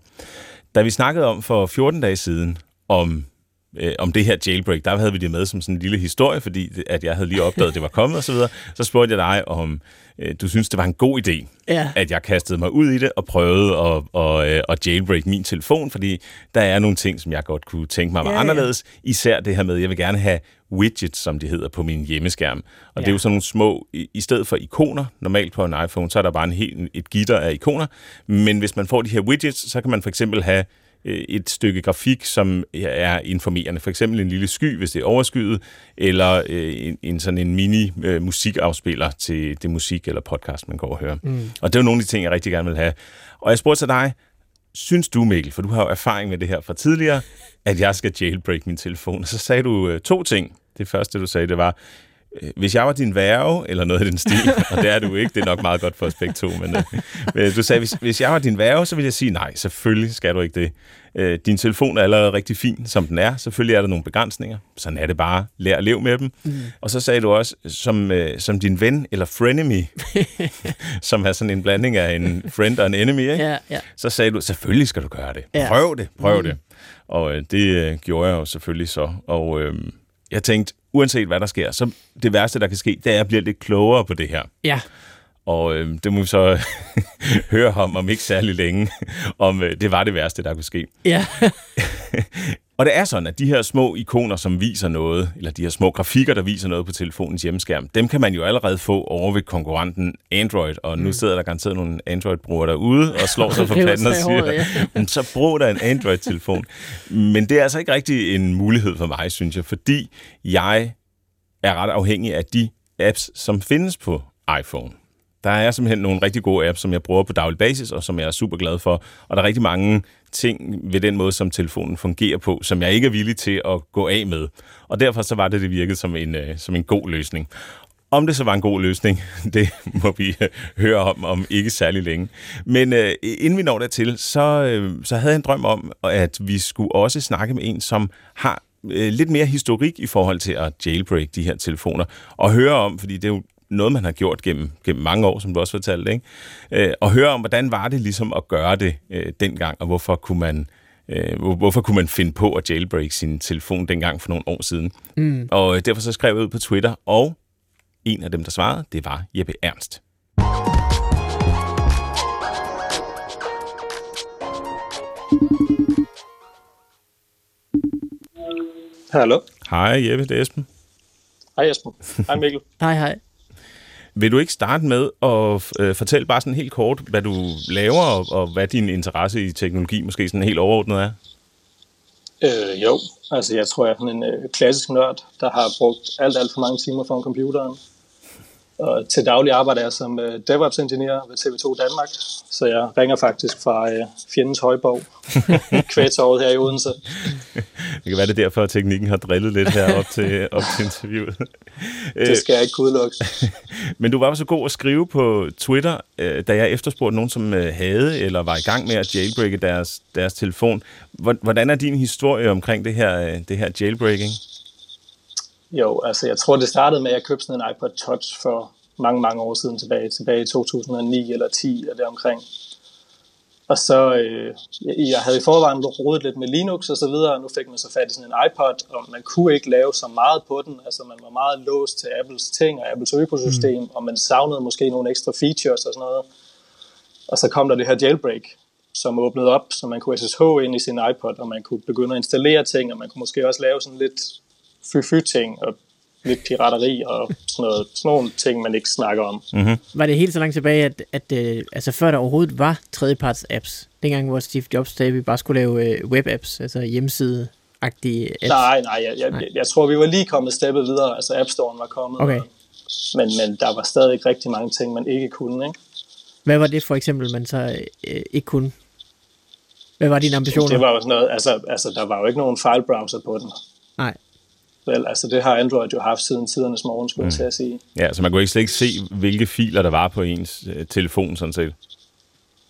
Da vi snakkede om for 14 dage siden, om øh, om det her jailbreak, der havde vi det med som sådan en lille historie, fordi at jeg havde lige opdaget, at det var kommet og så videre. Så spurgte jeg dig, om øh, du synes, det var en god idé, Ja. at jeg kastede mig ud i det og prøvede at, og, øh, at jailbreak min telefon, fordi der er nogle ting, som jeg godt kunne tænke mig var ja. anderledes. Især det her med, at jeg vil gerne have widgets, som det hedder på min hjemmeskærm. Og ja. det er jo sådan nogle små, i, i stedet for ikoner, normalt på en iPhone, så er der bare en helt, et gitter af ikoner. Men hvis man får de her widgets, så kan man for eksempel have øh, et stykke grafik, som er informerende. For eksempel en lille sky, hvis det er overskyet, eller øh, en, en sådan en mini øh, musikafspiller til det musik eller podcast, man går og hører. Mm. Og det er jo nogle af de ting, jeg rigtig gerne vil have. Og jeg spurgte til dig, synes du, Mikkel, for du har jo erfaring med det her fra tidligere, at jeg skal jailbreak min telefon? Og så sagde du øh, to ting. Det første, du sagde, det var, øh, hvis jeg var din værve, eller noget af den stil, og det er du ikke, det er nok meget godt for os begge to, men øh, du sagde, hvis, hvis jeg var din værve, så ville jeg sige, nej, selvfølgelig skal du ikke det. Øh, din telefon er allerede rigtig fin, som den er. Selvfølgelig er der nogle begrænsninger. Sådan er det bare. Lær at leve med dem. Mm. Og så sagde du også, som, øh, som din ven, eller frenemy, som er sådan en blanding af en friend og en enemy, ikke? Ja, ja. så sagde du, selvfølgelig skal du gøre det. Ja. Prøv det, prøv mm. det. Og øh, det øh, gjorde jeg jo selvfølgelig så. Og øh, jeg tænkte, uanset hvad der sker, så det værste, der kan ske, det er, at jeg bliver lidt klogere på det her. Ja, Og øh, det må vi så høre om, om ikke særlig længe, om øh, det var det værste, der kunne ske. ja. Og det er sådan, at de her små ikoner, som viser noget, eller de her små grafikker, der viser noget på telefonens hjemmeskærm, dem kan man jo allerede få over ved konkurrenten Android. Og nu sidder der garanteret nogle Android-brugere derude og slår sig for panden og siger, men så brug da en Android-telefon. Men det er altså ikke rigtig en mulighed for mig, synes jeg, fordi jeg er ret afhængig af de apps, som findes på iPhone. Der er simpelthen nogle rigtig gode apps, som jeg bruger på daglig basis, og som jeg er super glad for. Og der er rigtig mange ting ved den måde, som telefonen fungerer på, som jeg ikke er villig til at gå af med. Og derfor så var det, det virkede som en, øh, som en god løsning. Om det så var en god løsning, det må vi øh, høre om om ikke særlig længe. Men øh, inden vi når dertil, så, øh, så havde jeg en drøm om, at vi skulle også snakke med en, som har øh, lidt mere historik i forhold til at jailbreak de her telefoner, og høre om, fordi det er jo noget, man har gjort gennem, gennem mange år, som du også fortalte, ikke? Øh, og høre om, hvordan var det ligesom at gøre det øh, dengang, og hvorfor kunne man øh, hvor- hvorfor kunne man finde på at jailbreak sin telefon dengang for nogle år siden. Mm. Og øh, derfor så skrev jeg ud på Twitter, og en af dem, der svarede, det var Jeppe Ernst. Hallo. Hej Jeppe, det er Esben. Hej Esben. Hej Mikkel. Hej, hej. Vil du ikke starte med at øh, fortælle bare sådan helt kort, hvad du laver, og, og hvad din interesse i teknologi måske sådan helt overordnet er? Øh, jo, altså jeg tror, jeg er sådan en øh, klassisk nørd, der har brugt alt, alt for mange timer foran computeren. Og til daglig arbejder jeg som øh, DevOps-ingeniør ved TV2 Danmark, så jeg ringer faktisk fra øh, fjendens højborg, kvægtorvet her i Odense. Det kan være det er derfor, at teknikken har drillet lidt her op til, op til interviewet. Det skal jeg ikke udelukke. Men du var så god at skrive på Twitter, øh, da jeg efterspurgte nogen, som øh, havde eller var i gang med at jailbreake deres, deres telefon. Hvor- Hvordan er din historie omkring det her, øh, det her jailbreaking? Jo, altså jeg tror, det startede med, at jeg købte sådan en iPod Touch for mange, mange år siden tilbage, tilbage i 2009 eller 10 eller deromkring. Og så, øh, jeg, havde i forvejen rodet lidt med Linux og så videre, og nu fik man så fat i sådan en iPod, og man kunne ikke lave så meget på den. Altså man var meget låst til Apples ting og Apples økosystem, mm. og man savnede måske nogle ekstra features og sådan noget. Og så kom der det her jailbreak, som åbnede op, så man kunne SSH ind i sin iPod, og man kunne begynde at installere ting, og man kunne måske også lave sådan lidt fy-fy-ting, og lidt pirateri og sådan, noget, sådan nogle ting, man ikke snakker om. Mm. Var det helt så langt tilbage, at, at øh, altså før der overhovedet var tredjeparts apps, dengang hvor Steve Jobs sagde, at vi bare skulle lave øh, web-apps, altså hjemmeside-agtige apps? Nej, nej, jeg, jeg, jeg, jeg tror, vi var lige kommet steppet videre. Altså App Store'en var kommet. Okay. Og, men, men der var stadig rigtig mange ting, man ikke kunne. Ikke? Hvad var det for eksempel, man så øh, ikke kunne? Hvad var dine ambitioner? Det var jo sådan noget, altså, altså der var jo ikke nogen filebrowser på den. Nej. Vel, altså det har Android jo haft siden tidernes morgen, skulle mm. jeg til at sige. Ja, så man kunne ikke slet ikke se, hvilke filer der var på ens øh, telefon, sådan set.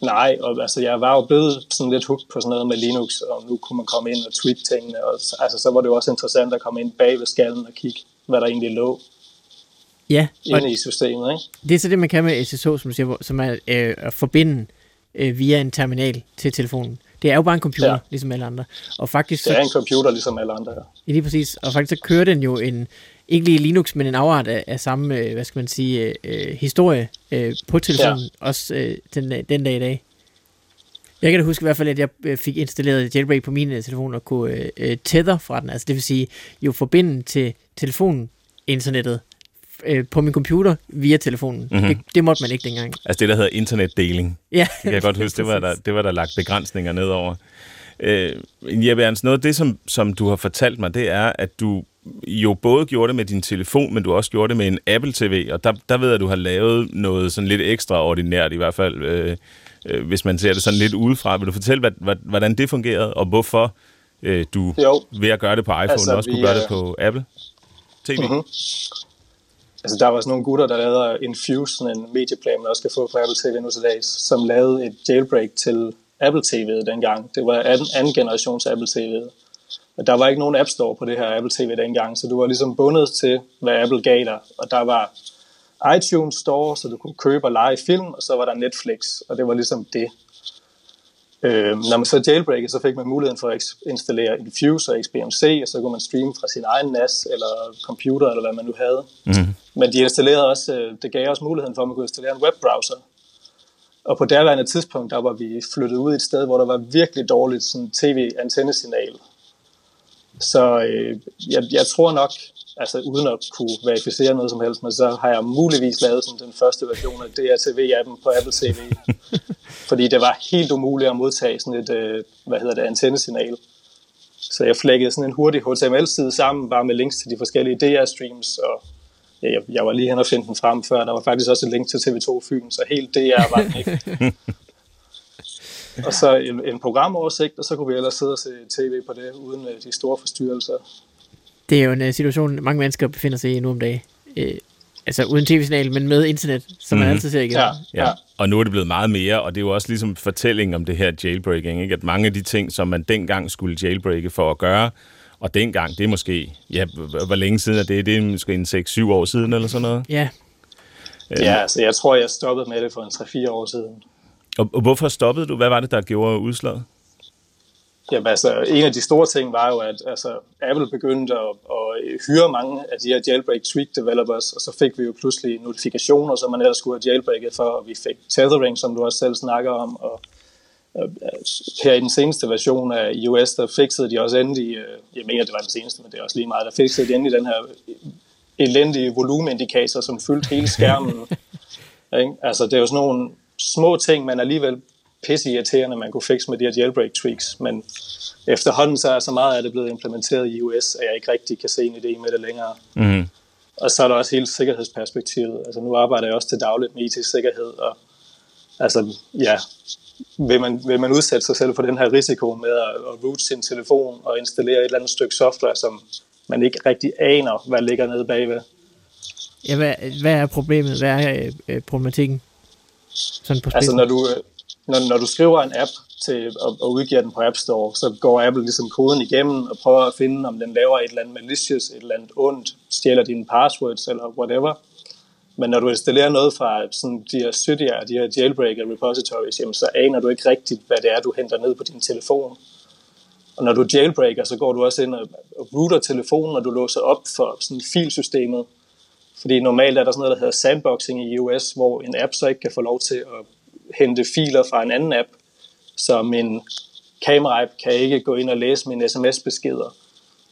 Nej, og altså jeg var jo blevet sådan lidt hooked på sådan noget med Linux, og nu kunne man komme ind og tweak tingene, og altså så var det jo også interessant at komme ind bag ved skallen og kigge, hvad der egentlig lå Ja, og inde i systemet, ikke? det er så det, man kan med SSH, som, siger, som er øh, at forbinde øh, via en terminal til telefonen. Det er jo bare en computer, ja. Ja. ligesom alle andre. Og faktisk, Det er en computer, ligesom alle andre. her. ja, lige præcis, og faktisk så kører den jo en, ikke lige Linux, men en afart af, af samme, øh, hvad skal man sige, øh, øh, historie øh, på telefonen, ja. også øh, den, øh, den dag i dag. Jeg kan da huske i hvert fald, at jeg fik installeret jailbreak på min telefon og kunne øh, øh, tether fra den, altså det vil sige jo forbinde til telefonen internettet øh, på min computer via telefonen. Mhm. Mm-hmm. Det, det måtte man ikke dengang. Altså det, der hedder internetdeling. Ja, Det kan jeg godt huske, det var der, det var der lagt begrænsninger nedover. Øh, Jeppe Ernst, noget af det, som, som du har fortalt mig, det er, at du jo både gjorde det med din telefon, men du også gjorde det med en Apple TV, og der, der ved jeg, at du har lavet noget sådan lidt ekstraordinært i hvert fald, øh, øh, hvis man ser det sådan lidt udefra. Vil du fortælle, hvad, hvad, hvordan det fungerede, og hvorfor øh, du Jo. ved at gøre det på iPhone Altså, også vi, kunne gøre det øh, på Apple TV? Mhm. Altså, der var sådan nogle gutter, der lavede Infuse, sådan en medieplan, man også kan få fra Apple TV nu til dags, som lavede et jailbreak til Apple TV dengang. Det var anden, anden generations Apple TV. Og der var ikke nogen App Store på det her Apple TV dengang, så du var ligesom bundet til, hvad Apple gav dig. Og der var iTunes Store, så du kunne købe og lege film, og så var der Netflix, og det var ligesom det. Øh, når man så jailbreakede, så fik man muligheden for at installere Infuse og XBMC, og så kunne man streame fra sin egen NAS eller computer, eller hvad man nu havde. Mm-hmm. Men de installerede også, øh, det gav også muligheden for, at man kunne installere en webbrowser. Og på derværende tidspunkt, der var vi flyttet ud et sted, hvor der var virkelig dårligt sådan tv-antennesignal. Så øh, jeg, jeg tror nok, altså uden at kunne verificere noget som helst, men så har jeg muligvis lavet sådan den første version af DRTV-appen på Apple TV. fordi det var helt umuligt at modtage sådan et, øh, hvad hedder det, antennesignal. Så jeg flækkede sådan en hurtig HTML-side sammen, bare med links til de forskellige DR-streams, og ja, jeg, jeg var lige hen og finde den frem før. Der var faktisk også et link til TV2 Fyn, så helt DR var den ikke. og så en, en programoversigt, og så kunne vi ellers sidde og se tv på det, uden øh, de store forstyrrelser. Det er jo en uh, situation, mange mennesker befinder sig i nu om dagen. Øh, altså uden tv-signal, men med internet, som man Mhm. altid ser igen. Ja, Ja. ja, og nu er det blevet meget mere, og det er jo også ligesom fortælling om det her jailbreaking, ikke? at mange af de ting, som man dengang skulle jailbreake for at gøre, og dengang, det er måske, ja, hvor længe siden er det? Det er måske en 6-7 år siden eller sådan noget. ja. Ja, altså jeg tror, jeg stoppede med det for en 3-4 år siden. Og, og hvorfor stoppede du? Hvad var det, der gjorde udslaget? Jamen, altså, en af de store ting var jo, at altså, Apple begyndte at, at hyre mange af de her jailbreak tweak developers, og så fik vi jo pludselig notifikationer, som man ellers skulle have jailbreaket for, og vi fik tethering, som du også selv snakker om, og øh, her i den seneste version af iOS, der fikset de også endelig, øh, jeg mener, det var den seneste, men det er også lige meget, der fikset de endelig den her elendige volumeindikator, som fyldte hele skærmen. ikke? Altså, det er jo sådan nogle små ting, men alligevel pisse irriterende, man kunne fikse med de her jailbreak tweaks, men efterhånden så er så meget af det blevet implementeret i iOS, at jeg ikke rigtig kan se en idé med det længere. Mm-hmm. Og så er der også hele sikkerhedsperspektivet. Altså nu arbejder jeg også til dagligt med IT-sikkerhed, og altså, ja, vil man, vil man udsætte sig selv for den her risiko med at, at root sin telefon og installere et eller andet stykke software, som man ikke rigtig aner, hvad ligger nede bagved. ja hvad, hvad er problemet? Hvad er øh, øh, problematikken? Sådan på Altså spidsen. når du, øh, når, når du skriver en app til og, og udgiver den på App Store, så går Apple ligesom koden igennem og prøver at finde, om den laver et eller andet malicious, et eller andet ondt, stjæler dine passwords eller whatever. Men når du installerer noget fra sådan de her Cydia, de her jailbreaker repositories, jamen, så aner du ikke rigtigt, hvad det er, du henter ned på din telefon. Og når du jailbreaker, så går du også ind og og router telefonen, og du låser op for sådan filsystemet. Fordi normalt er der sådan noget, der hedder sandboxing i iOS, hvor en app så ikke kan få lov til at hente filer fra en anden app. Så min kamera-app kan ikke gå ind og læse mine sms-beskeder.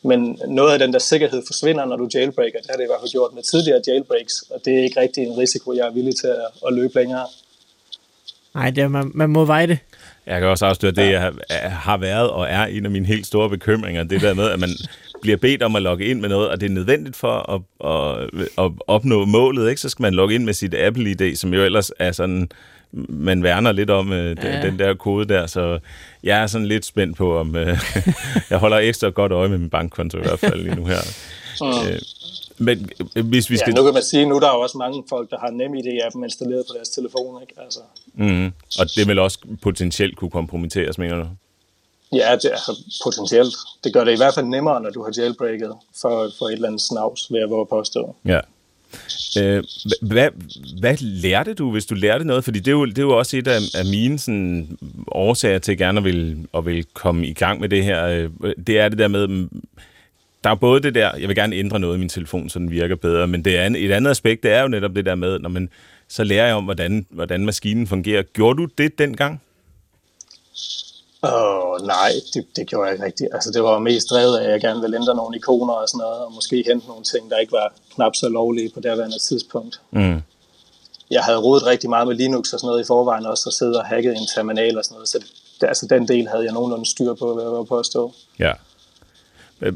Men noget af den der sikkerhed forsvinder, når du jailbreaker. Det har det i hvert fald gjort med tidligere jailbreaks, og det er ikke rigtig en risiko, jeg er villig til at, at løbe længere. Nej, det er, man, man må veje det. Jeg kan også afsløre, at det jeg har været og er en af mine helt store bekymringer. Det der med, at man bliver bedt om at logge ind med noget, og det er nødvendigt for at, at, at opnå målet. Ikke? Så skal man logge ind med sit Apple-ID, som jo ellers er sådan man værner lidt om øh, den, Ja. den der kode der, så jeg er sådan lidt spændt på, om øh, jeg holder ekstra godt øje med min bankkonto i hvert fald lige nu her. Øh, men øh, hvis vi Ja, skal... nu kan man sige, nu er der jo også mange folk, der har NemID-appen installeret på deres telefon, ikke? Altså, Mm, og det vil også potentielt kunne kompromitteres, mener du? ja, det er potentielt. Det gør det i hvert fald nemmere, når du har jailbreaket for, for et eller andet snavs, ved at våge påstå. Ja. Øh, hvad, hvad lærte du, hvis du lærte noget? Fordi det er jo, det er jo også et af, af mine sådan, årsager til at gerne vil, at vil komme i gang med det her. Øh, det er det der med, mm, der er både det der, jeg vil gerne ændre noget i min telefon, så den virker bedre, men det er, et andet aspekt, det er jo netop det der med, når man, så lærer jeg om, hvordan, hvordan maskinen fungerer. Gjorde du det dengang? Åh, oh, nej, det, det gjorde jeg ikke rigtigt. Altså, det var mest drevet af, at jeg gerne ville ændre nogle ikoner og sådan noget, og måske hente nogle ting, der ikke var knap så lovlige på derværende tidspunkt. Mm. Jeg havde rodet rigtig meget med Linux og sådan noget i forvejen også, og siddet og hacket en terminal og sådan noget, så det, altså, den del havde jeg nogenlunde styr på, hvad jeg var påstå. Ja. Øh,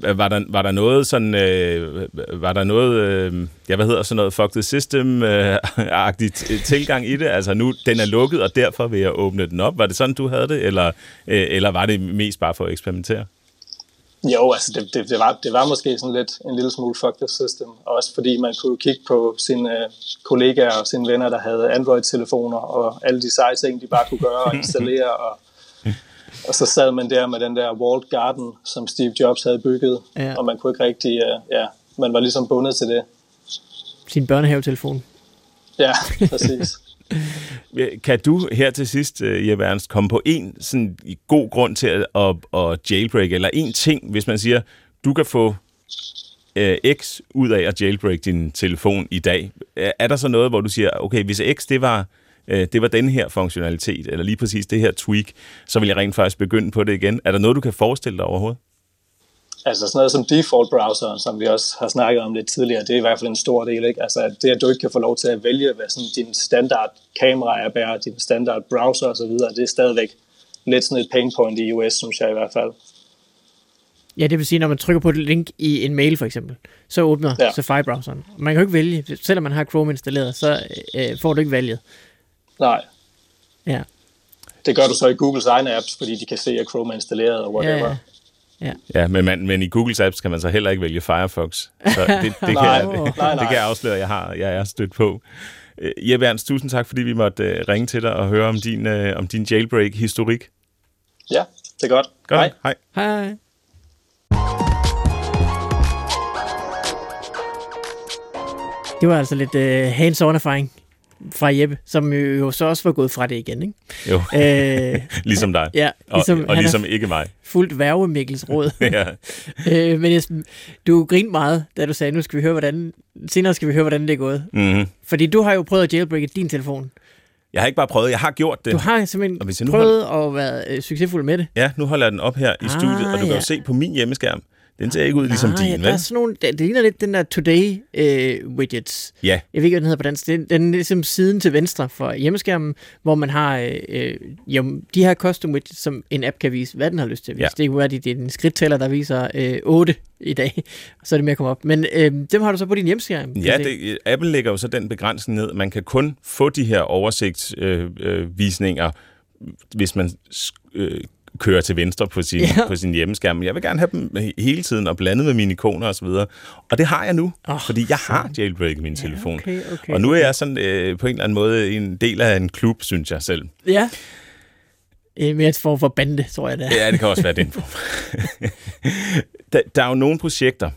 Var der, var der noget sådan, øh, var der noget, øh, ja, hvad hedder sådan noget, fuck the system-agtig tilgang i det? Altså nu, den er lukket, og derfor vil jeg åbne den op. Var det sådan, du havde det, eller, øh, eller var det mest bare for at eksperimentere? Jo, altså det, det, det, var, det var måske sådan lidt en lille smule fuck the system, også fordi man kunne kigge på sine øh, kollegaer og sine venner, der havde Android-telefoner, og alle de seje ting, de bare kunne gøre og installere, og, og så sad man der med den der walled garden, som Steve Jobs havde bygget, Ja. og man kunne ikke rigtig, uh, ja, man var ligesom bundet til det. Sin børnehavetelefon. Ja, præcis. Kan du her til sidst, øh, Jeppe Ernst, komme på en sådan god grund til at, at, at jailbreak, eller en ting, hvis man siger, du kan få øh, X ud af at jailbreak din telefon i dag. Er, er der så noget, hvor du siger, okay, hvis X det var, øh, det var den her funktionalitet, eller lige præcis det her tweak, så vil jeg rent faktisk begynde på det igen. Er der noget, du kan forestille dig overhovedet? Altså sådan noget som default browser, som vi også har snakket om lidt tidligere, det er i hvert fald en stor del. Ikke? Altså det, at du ikke kan få lov til at vælge, hvad sådan din standard kamera er bærer, din standard browser osv., det er stadigvæk lidt sådan et pain point i US, synes jeg i hvert fald. Ja, det vil sige, når man trykker på et link i en mail for eksempel, så åbner ja. Ja. Safari-browseren. Man kan jo ikke vælge, selvom man har Chrome installeret, så øh, får du ikke valget. Nej, Ja, det gør du så i Googles egne apps, fordi de kan se, at Chrome er installeret og whatever. ja. ja. Ja, men, man, men i Googles apps kan man så heller ikke vælge Firefox. Så det, det, kan, Nej, jeg, nej, det, nej. det kan jeg afsløre, at jeg, har, jeg er stødt på. Øh, Jeppe Ernst, tusind tak, fordi vi måtte øh, ringe til dig og høre om din, øh, om din jailbreak-historik. Ja, det er godt. Godt. Hej. Hej. Hej. Det var altså lidt uh, hands-on erfaring fra Jeppe, som jo, så også var gået fra det igen, ikke? Jo, Øh, ligesom dig. ja, ligesom, og, og ligesom ikke mig. fuldt værve Mikkels råd. ja. øh, men Esben, du grinte meget, da du sagde, nu skal vi høre, hvordan, senere skal vi høre, hvordan det er gået. mm-hmm. Fordi du har jo prøvet at jailbreake din telefon. Jeg har ikke bare prøvet, jeg har gjort det. Du har simpelthen Og hvis jeg prøvet at være øh, succesfuld med det. Ja, nu holder jeg den op her i Ah, studiet, og du kan ja. jo se på min hjemmeskærm. Den ser ikke ud ligesom Nej, din, ja, der vel? er sådan nogle, det, ligner lidt den der Today øh, widgets. Ja, Jeg ved ikke, hvad den hedder på dansk. Den, den er ligesom siden til venstre for hjemmeskærmen, hvor man har øh, øh, jo, de her custom widgets, som en app kan vise, hvad den har lyst til at vise. Ja. Det kunne være, at det er en skridttæller, der viser øh, 8 i dag, og så er det med at komme op. Men øh, dem har du så på din hjemmeskærm. Ja, det, Apple lægger jo så den begrænsning ned. Man kan kun få de her oversigtsvisninger, øh, øh, visninger, hvis man øh, kører til venstre på sin, Ja. på sin hjemmeskærm. Jeg vil gerne have dem hele tiden og blandet med mine ikoner osv. Og det har jeg nu, oh, fordi jeg har jailbreaket min telefon. okay, okay, og nu er jeg sådan øh, på en eller anden måde en del af en klub, synes jeg selv. Ja. Øh, mere et form for bande, tror jeg det er. Ja, det kan også være den form. der, der er jo nogle projekter,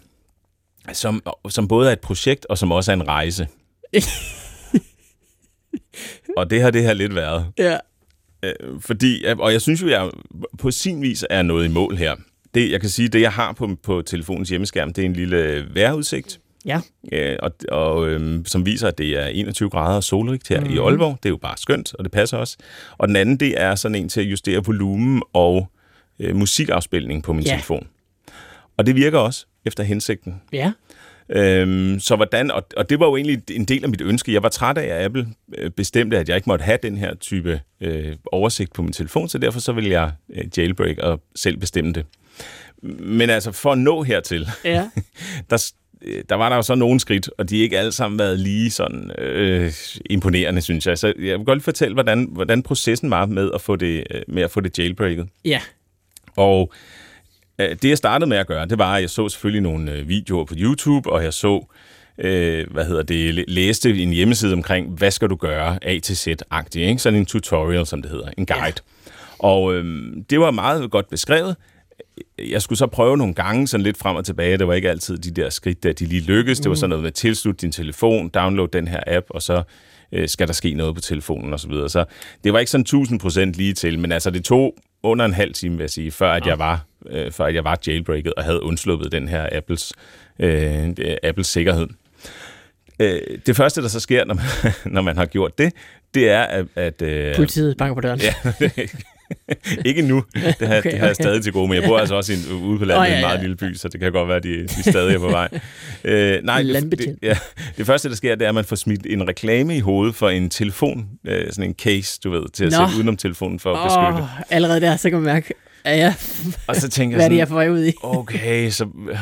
som, som både er et projekt, og som også er en rejse. og det har det her lidt været. Ja. Øh, fordi, og jeg synes jo, jeg på sin vis er noget i mål her. Det, jeg kan sige, det jeg har på, på telefonens hjemmeskærm, det er en lille vejrudsigt, Ja. øh, og, og, øhm, som viser, at det er 21 grader solrigt her mm. i Aalborg. Det er jo bare skønt, og det passer også. Og den anden, det er sådan en til at justere volumen og øh, musikafspilning på min Ja. telefon. Og det virker også efter hensigten. Ja. Øhm, så hvordan, og, og det var jo egentlig en del af mit ønske. Jeg var træt af, at Apple øh, bestemte, at jeg ikke måtte have den her type øh, oversigt på min telefon, så derfor så ville jeg øh, jailbreak og selv bestemme det. Men altså, for at nå hertil, Ja. der, øh, der var der jo så nogle skridt, og de er ikke alle sammen været lige sådan øh, imponerende, synes jeg. Så jeg vil godt lige fortælle, hvordan, hvordan processen var med at få det, med at få det jailbreaket. Ja. Og det, jeg startede med at gøre, det var, at jeg så selvfølgelig nogle øh, videoer på YouTube, og jeg så, øh, hvad hedder det, læ- læste en hjemmeside omkring, hvad skal du gøre A til Z-agtigt, ikke? Sådan en tutorial, som det hedder, en guide. Ja. Og øh, det var meget godt beskrevet. Jeg skulle så prøve nogle gange, sådan lidt frem og tilbage. Det var ikke altid de der skridt, der de lige lykkedes. Det var sådan noget med tilslut din telefon, download den her app, og så øh, skal der ske noget på telefonen og så videre. Så det var ikke sådan 1000% lige til, men altså det tog under en halv time, vil jeg sige, før at jeg var, øh, før at jeg var jailbreaket og havde undsluppet den her Apples, øh, Apples sikkerhed. Øh, det første, der så sker, når man, når man har gjort det, det er, at... at øh, Politiet banker på døren. Ja, ikke nu. Det har, okay, Okay, det har jeg stadig til gode, men jeg bor altså også i en, ude på landet Åh, i ja, en meget ja. lille by, så det kan godt være, at de, de stadig er på vej. Øh, nej, det, ja, det første, der sker, det er, at man får smidt en reklame i hovedet for en telefon, øh, sådan en case, du ved, til at Nå. sætte udenom telefonen for at beskytte. Åh, allerede der, så kan man mærke, at jeg, Og så tænker hvad er jeg det, jeg sådan, får ud i? okay, så øh,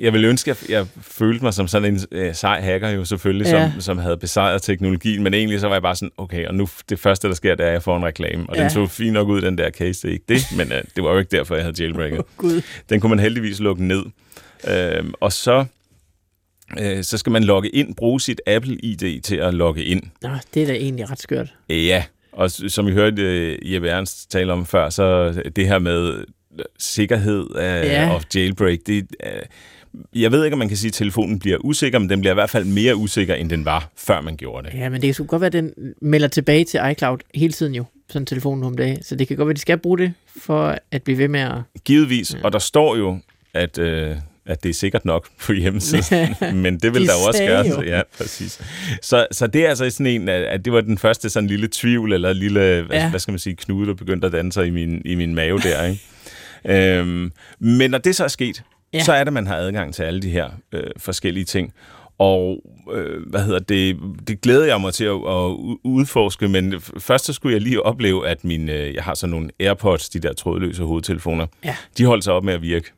jeg ville ønske, at jeg følte mig som sådan en øh, sej hacker jo selvfølgelig, Ja. som, som havde besejret teknologien, men egentlig så var jeg bare sådan, okay, og nu det første, der sker, det er, at jeg får en reklame, og Ja. den så fint nok ud, den der case, det er ikke det, men øh, det var jo ikke derfor, jeg havde jailbreaket. Gud. Den kunne man heldigvis lukke ned. Øhm, og så, øh, så skal man logge ind, bruge sit Apple-ID til at logge ind. Nå, det er da egentlig ret skørt. Ja, og som vi hørte øh, Jeppe Ernst tale om før, så det her med sikkerhed øh, Ja. og jailbreak, det, øh, jeg ved ikke, om man kan sige, at telefonen bliver usikker, men den bliver i hvert fald mere usikker, end den var, før man gjorde det. Ja, men det kan godt være, at den melder tilbage til iCloud hele tiden jo, sådan en telefon nu om dagen. Så det kan godt være, at de skal bruge det, for at blive ved med at... Givetvis, og der står jo, at, øh, at det er sikkert nok på hjemmesiden, men det vil De der også gøre. jo. Ja, præcis. Så, så det er altså sådan en, at det var den første sådan lille tvivl, eller lille, hvad, Ja. hvad skal man sige, knude, der begyndte at danne sig i min, i min mave der, ikke? øhm, men når det så er sket, Ja. så er det, at man har adgang til alle de her øh, forskellige ting. Og øh, hvad hedder det, det glæder jeg mig til at, at udforske, men først så skulle jeg lige opleve, at min, øh, jeg har sådan nogle AirPods, de der trådløse hovedtelefoner, Ja. de holdt sig op med at virke.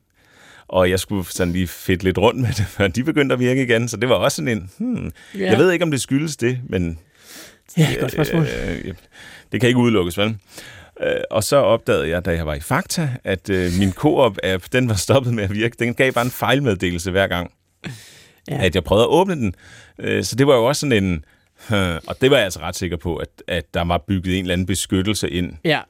Og jeg skulle sådan lige fedt lidt rundt med det, før de begyndte at virke igen. Så det var også sådan en, hmm, ja. jeg ved ikke, om det skyldes det, men Ja, godt spørgsmål. Øh, det kan ikke udelukkes, vel? Øh, og så opdagede jeg, da jeg var i Fakta, at øh, min Coop-app, den var stoppet med at virke. Den gav bare en fejlmeddelelse hver gang, ja. at jeg prøvede at åbne den. Øh, så det var jo også sådan en... Øh, og det var jeg altså ret sikker på, at, at der var bygget en eller anden beskyttelse ind Ja,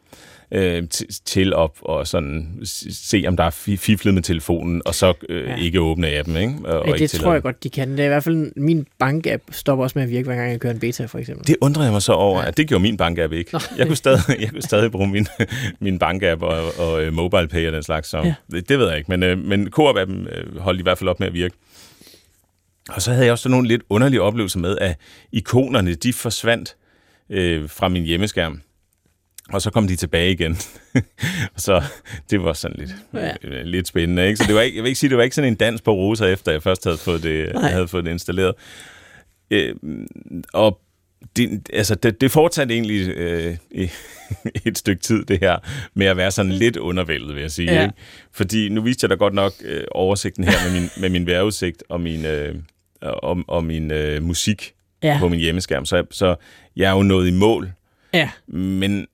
øh, til op og sådan se, om der er fi- fiflet med telefonen, og så øh, Ja. ja. ikke åbne appen, ikke? Og, ja ikke det tillade tror jeg godt, de kan. Det er i hvert fald, min bank-app stopper også med at virke, hver gang jeg kører en beta, for eksempel. Det undrer jeg mig så over, at det gjorde min bankapp ikke. Jeg kunne stadig, jeg kunne stadig bruge min, min bankapp og, og uh, mobile pay og den slags. Så Ja. ja. det, det ved jeg ikke, men, uh, men Coop-appen uh, holdt i hvert fald op med at virke. Og så havde jeg også nogle lidt underlige oplevelser med, at ikonerne, de forsvandt øh, fra min hjemmeskærm. Og så kom de tilbage igen. så det var sådan lidt, Ja. ja. lidt spændende. Ikke? Så det var ikke, jeg vil ikke sige, det var ikke sådan en dans på roser, efter jeg først havde fået det, Nej. havde fået det installeret. Øh, og det, altså, det, det fortsatte egentlig øh, et stykke tid, det her, med at være sådan lidt undervældet, vil jeg sige. Ja. Ikke? Fordi nu viste jeg da godt nok øh, oversigten her med min, med min vejrudsigt og min, øh, og, og min øh, musik ja. på min hjemmeskærm. Så, så jeg er jo nået i mål, ja. men,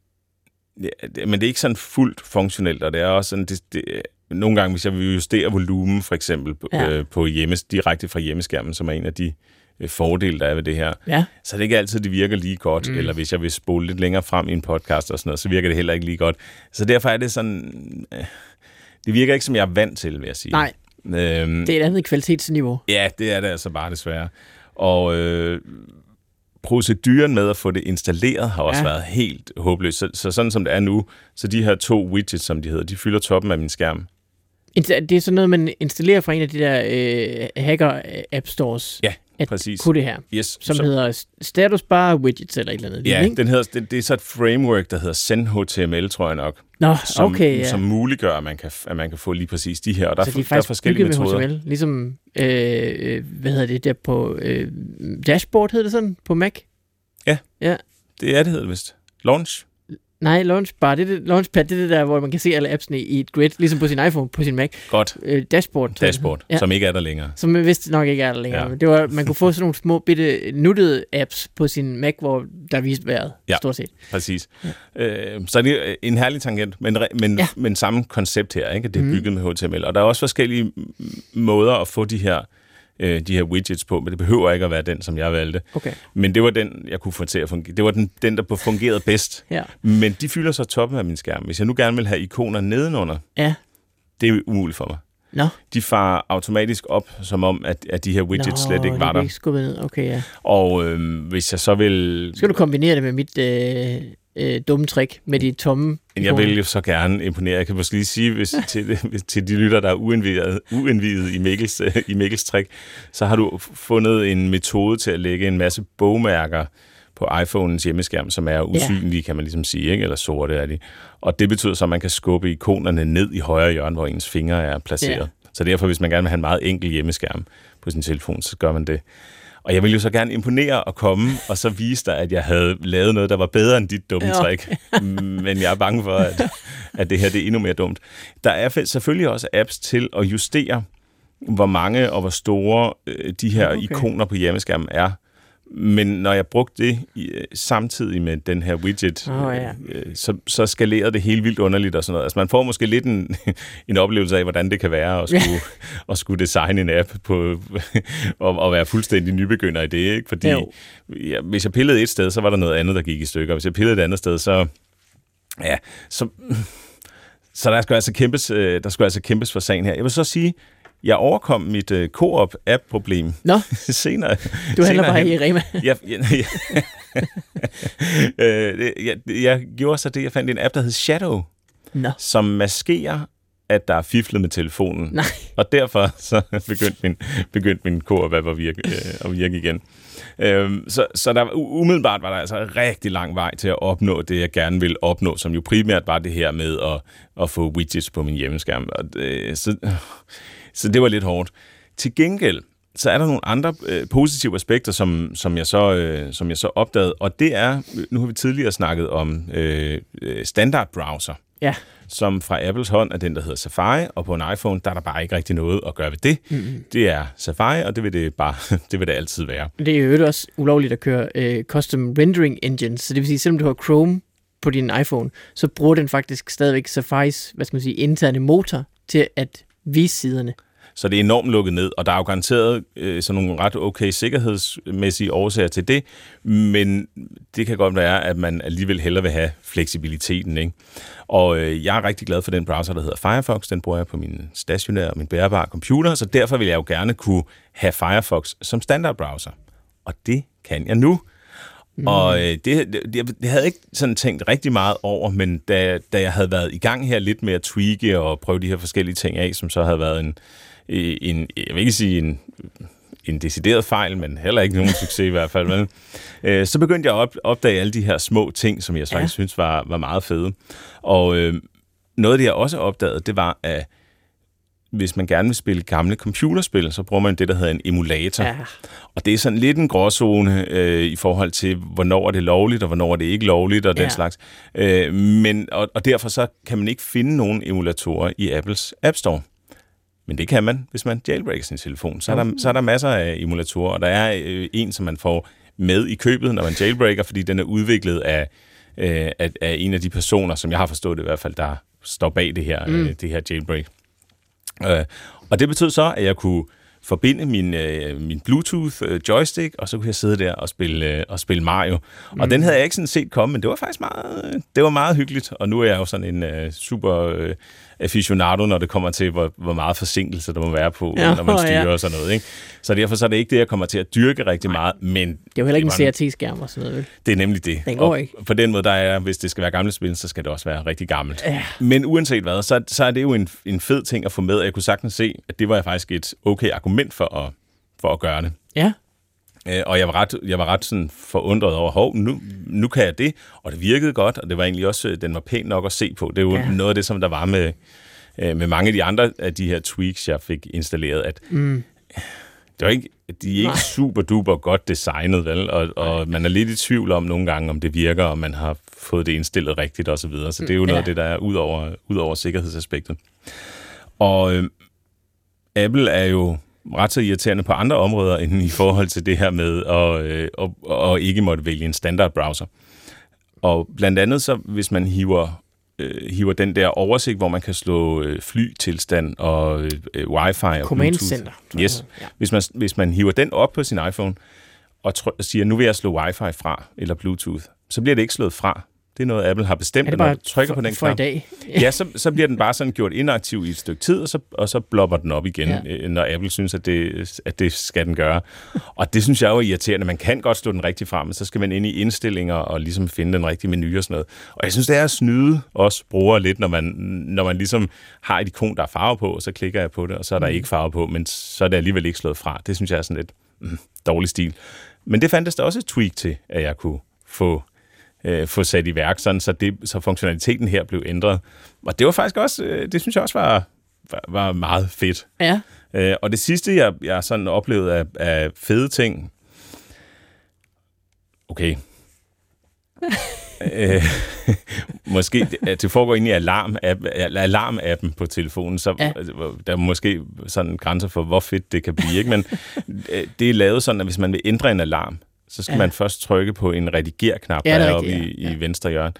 ja, men det er ikke sådan fuldt funktionelt, og det er også sådan, det, det, nogle gange, hvis jeg vil justere volumen, for eksempel, på, Ja. øh, på hjemmes, direkte fra hjemmeskærmen, som er en af de øh, fordele, der er ved det her, Ja, så er det ikke altid, det virker lige godt, mm. eller hvis jeg vil spole lidt længere frem i en podcast og sådan noget, så virker det heller ikke lige godt. Så derfor er det sådan, øh, det virker ikke, som jeg er vant til, vil jeg sige. nej, Øhm, det er et andet kvalitetsniveau. Ja, det er det altså bare desværre. Og øh, proceduren med at få det installeret har også Ja. været helt håbløs. Så, så sådan som det er nu, så de her to widgets, som de hedder, de fylder toppen af min skærm. Det er sådan noget, man installerer fra en af de der øh, hacker-app stores, Ja, at præcis. kunne det her, Yes, som så, hedder status bar widgets eller et eller andet. Ja, ikke? den hedder, det, det er så et framework, der hedder SendHTML, tror jeg nok, Nå, som, okay, ja. som muliggør, at man, kan, at man kan få lige præcis de her. Og der, så er, de er der er forskellige metoder. med HTML, ligesom, øh, øh, hvad hedder det der på, øh, dashboard hedder det sådan, på Mac? Det er det, hedder det vist. Launch? Nej, Launchbar, det er det, Launchpad, det er det der, hvor man kan se alle appsene i et grid, ligesom på sin iPhone, på sin Mac. Godt. Øh, dashboard. Dashboard, Ja. som ikke er der længere. Som vist nok ikke er der længere. Ja. Ja. Det var, man kunne få sådan nogle små bitte nuttede apps på sin Mac, hvor der viste vejret, Ja. stort set. Præcis. Ja. Øh, så er det øh, en herlig tangent, men, men, ja. Men samme koncept her, ikke? Det er bygget med HTML. Og der er også forskellige måder at få de her, øh, de her widgets på, men det behøver ikke at være den, som jeg valgte. Okay. Men det var den, jeg kunne få til at fungere. Det var den, den der fungerede bedst. Ja. Men de fylder så toppen af min skærm. Hvis jeg nu gerne vil have ikoner nedenunder, Ja. det er umuligt for mig. Nå. De farer automatisk op, som om, at, at de her widgets Nå, slet ikke var der. Ikke ned. Okay, ja. Og øh, hvis jeg så vil... Skal du kombinere det med mit øh, øh, dumme trick med de tomme jeg vil jo så gerne imponere. Jeg kan måske lige sige hvis, til, til de lytter, der er uindvidet, uindvidet i, Mikkels, i Mikkels trick, så har du fundet en metode til at lægge en masse bogmærker på iPhone's hjemmeskærm, som er usynlige, ja. kan man ligesom sige, ikke? eller sorte er de. Og det betyder så, at man kan skubbe ikonerne ned i højre hjørne, hvor ens fingre er placeret. Ja. Så derfor, hvis man gerne vil have en meget enkel hjemmeskærm på sin telefon, så gør man det. Og jeg ville jo så gerne imponere og komme, og så vise dig, at jeg havde lavet noget, der var bedre end dit dumme Ja. trick. Men jeg er bange for, at, at det her det er endnu mere dumt. Der er selvfølgelig også apps til at justere, hvor mange og hvor store øh, de her. Okay. ikoner på hjemmeskærmen er. Men når jeg brugte det øh, samtidig med den her widget, Åh, ja. øh, så, så skalerede det helt vildt underligt og sådan noget. Altså man får måske lidt en, en oplevelse af, hvordan det kan være at skulle, at skulle designe en app på, og, og være fuldstændig nybegynder i det. Ikke? Fordi Jo. ja, hvis jeg pillede et sted, så var der noget andet, der gik i stykker. Hvis jeg pillede et andet sted, så... Ja, så, så der skulle altså kæmpes, øh, der skulle altså kæmpes for sagen her. Jeg vil så sige, jeg overkom mit øh, Coop app-problem Nå, senere. du handler bare hen. i Rema. Jeg, jeg, jeg, øh, jeg, jeg gjorde så det, jeg fandt en app, der hed Shadow, Nå, som maskerer, at der er fiflet med telefonen. nej. Og derfor så begyndte min, begyndte min Coop app at virke, øh, at virke igen. Øhm, så, så der, umiddelbart var der altså rigtig lang vej til at opnå det, jeg gerne ville opnå, som jo primært var det her med at, at få widgets på min hjemmeskærm. Og det, så, så det var lidt hårdt. Til gengæld, så er der nogle andre øh, positive aspekter, som, som, jeg så, øh, som jeg så opdagede, og det er, nu har vi tidligere snakket om øh, øh, standard browser Ja, som fra Apples hånd er den, der hedder Safari, og på en iPhone, der er der bare ikke rigtig noget at gøre ved det. Mm-hmm. Det er Safari, og det vil det bare det vil det altid være. det er jo også ulovligt at køre øh, custom rendering engines, så det vil sige, selvom du har Chrome på din iPhone, så bruger den faktisk stadigvæk Safari's, hvad skal man sige, interne motor til at vise siderne. Så det er enormt lukket ned, og der er jo garanteret øh, sådan nogle ret okay sikkerhedsmæssige årsager til det, men det kan godt være, at man alligevel hellere vil have fleksibiliteten. Ikke? Og øh, jeg er rigtig glad for den browser, der hedder Firefox. Den bruger jeg på min stationære og min bærbare computer, så derfor vil jeg jo gerne kunne have Firefox som standardbrowser. Og det kan jeg nu. Mm. Og øh, det, det, det, havde jeg ikke sådan tænkt rigtig meget over, men da, da jeg havde været i gang her lidt med at tweake og prøve de her forskellige ting af, som så havde været en, en jeg vil ikke sige en, en decideret fejl, men heller ikke nogen succes i hvert fald. Vel? Øh, så begyndte jeg at op, opdage alle de her små ting, som jeg faktisk ja. synes var, var meget fede. Og øh, noget af det, jeg også opdagede, det var, at hvis man gerne vil spille gamle computerspil, så bruger man det, der hedder en emulator. Ja. Og det er sådan lidt en gråzone øh, i forhold til, hvornår er det lovligt, og hvornår er det ikke lovligt, og den Ja. slags. Øh, men, og, og derfor så kan man ikke finde nogen emulatorer i Apples App Store. Men det kan man, hvis man jailbreaker sin telefon. Så er der, så er der masser af emulatorer, og der er øh, en, som man får med i købet, når man jailbreaker, fordi den er udviklet af, øh, af, af en af de personer, som jeg har forstået det i hvert fald, der står bag det her, mm. øh, det her jailbreak. Øh, og det betød så, at jeg kunne forbinde min, øh, min Bluetooth øh, joystick, og så kunne jeg sidde der og spille, øh, og spille Mario. Mm. Og den havde jeg ikke sådan set komme, men det var faktisk meget, det var meget hyggeligt. Og nu er jeg jo sådan en øh, super øh, aficionado, når det kommer til, hvor, hvor meget forsinkelse der må være på, Ja, når man styrer ja. og sådan noget. Ikke? Så derfor så er det ikke det, jeg kommer til at dyrke rigtig meget, men Det er jo heller ikke en CRT-skærm og sådan noget, vel? det er nemlig det. Den går og ikke. På den måde, der er, hvis det skal være gamle spil, så skal det også være rigtig gammelt. Ja. Men uanset hvad, så, så er det jo en, en fed ting at få med, og jeg kunne sagtens se, at det var faktisk et okay argument for at, for at gøre det. Ja, Øh, Og jeg var ret, jeg var ret sådan forundret over, hov, nu, nu kan jeg det, og det virkede godt, og det var egentlig også, den var pæn nok at se på. Det er jo Ja. noget af det, som der var med, øh, med mange af de andre af de her tweaks, jeg fik installeret, at mm. det er ikke, de er ikke Nej. super duper godt designet, vel? Og, og man er lidt i tvivl om nogle gange, om det virker, og man har fået det indstillet rigtigt og så videre. Så det er jo noget af Ja. det, der er ud over, ud over sikkerhedsaspektet. Og øh, Apple er jo ret så irriterende på andre områder, end i forhold til det her med at, øh, at, at ikke måtte vælge en standard browser. Og blandt andet så, hvis man hiver, øh, hiver den der oversigt, hvor man kan slå øh, flytilstand og øh, øh, wifi og Command Bluetooth. Center, Yes. ja. Hvis, man, hvis man hiver den op på sin iPhone og try- siger, nu vil jeg slå wifi fra, eller Bluetooth, så bliver det ikke slået fra. Det er noget, Apple har bestemt, Er det når bare du trykker for, på den for i knap, dag? ja, så, så bliver den bare sådan gjort inaktiv i et stykke tid, og så, og så blopper den op igen, Ja. ja. når Apple synes, at det, at det skal den gøre. Og det synes jeg jo er irriterende. Man kan godt stå den rigtig frem, men så skal man ind i indstillinger og ligesom finde den rigtige menu og sådan noget. Og jeg synes, det er at snyde os brugere lidt, når man, når man ligesom har et ikon, der er farve på, og så klikker jeg på det, og så er der Mm. ikke farve på, men så er det alligevel ikke slået fra. Det synes jeg er sådan lidt mm, dårlig stil. Men det fandtes der også et tweak til, at jeg kunne få øh, få sat i værk, sådan, så, det, så funktionaliteten her blev ændret. Og det var faktisk også, øh, det synes jeg også var, var, var meget fedt. Ja. Øh, og det sidste, jeg, jeg sådan oplevede af, af fede ting, okay, øh, måske, det, det foregår inde i alarm alarm-appen på telefonen, så Ja. ja. der er måske sådan grænser for, hvor fedt det kan blive, ikke? men øh, det er lavet sådan, at hvis man vil ændre en alarm, så skal Ja. ja. man først trykke på en rediger-knap, Ja, der det er oppe rigtigt, i, ja. i venstre hjørne.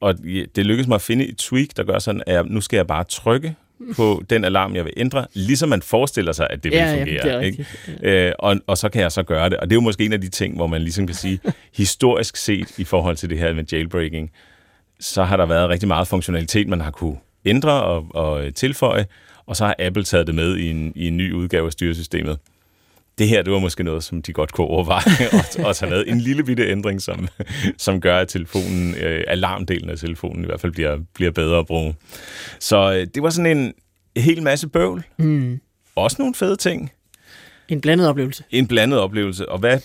Og det lykkedes mig at finde et tweak, der gør sådan, at jeg, nu skal jeg bare trykke på den alarm, jeg vil ændre, ligesom man forestiller sig, at det Ja, ja, vil fungere. det er ikke? rigtigt. Øh, og, og så kan jeg så gøre det. Og det er jo måske en af de ting, hvor man ligesom kan sige, historisk set i forhold til det her med jailbreaking, så har der været rigtig meget funktionalitet, man har kunne ændre og, og tilføje, og så har Apple taget det med i en, i en ny udgave af styresystemet. Det her, det var måske noget, som de godt kunne overveje og, og tage med. En lille bitte ændring, som, som gør, at telefonen, øh, alarmdelen af telefonen i hvert fald bliver, bliver bedre at bruge. Så øh, det var sådan en hel masse bøvl. Mm. Også nogle fede ting. En blandet oplevelse. En blandet oplevelse. Og hvad,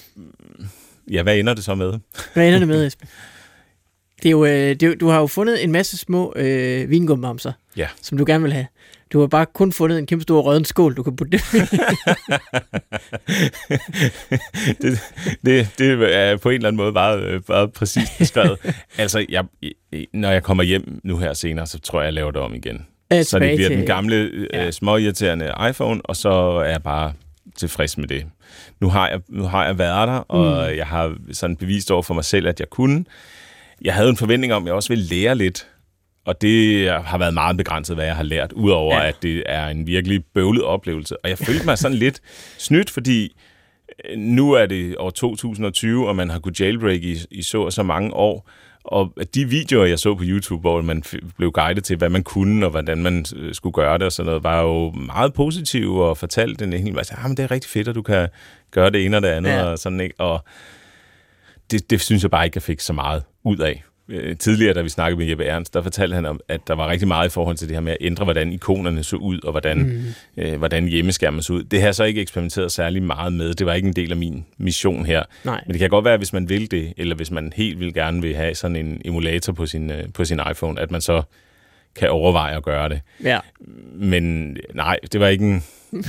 ja, hvad ender det så med? Hvad ender det med, Esben? Det er jo, øh, det er, du har jo fundet en masse små øh, vingummamser, Ja. som du gerne vil have. Du har bare kun fundet en kæmpe stor rødden skål, du kan putte det det, det, det er på en eller anden måde meget, øh, meget præcist beskrevet. altså, jeg, når jeg kommer hjem nu her senere, så tror jeg, jeg laver det om igen. Ja, så det bliver den gamle, øh, Ja. småirriterende iPhone, og så er jeg bare tilfreds med det. Nu har jeg, nu har jeg været der, og mm. jeg har sådan bevist over for mig selv, at jeg kunne. Jeg havde en forventning om, at jeg også ville lære lidt, og det har været meget begrænset, hvad jeg har lært, udover Ja. at det er en virkelig bøvlet oplevelse. Og jeg følte mig sådan lidt snydt, fordi øh, nu er det år 2020, og man har kunnet jailbreak i, i så og så mange år. Og de videoer, jeg så på YouTube, hvor man blev guidet til, hvad man kunne, og hvordan man skulle gøre det og sådan noget, var jo meget positive og fortalte en hel masse, ah, men det er rigtig fedt, at du kan gøre det ene og det andet, ja. og sådan, ikke? Og det, det synes jeg bare ikke, jeg fik så meget ud af. Øh, Tidligere, da vi snakkede med Jeppe Ernst, der fortalte han om, at der var rigtig meget i forhold til det her med at ændre, hvordan ikonerne så ud, og hvordan, mm. øh, hvordan hjemmeskærmen så ud. Det har jeg så ikke eksperimenteret særlig meget med. Det var ikke en del af min mission her. Nej. Men det kan godt være, hvis man vil det, eller hvis man helt vil gerne vil have sådan en emulator på sin, øh, på sin iPhone, at man så kan overveje at gøre det. Ja, Men nej, det var ikke en,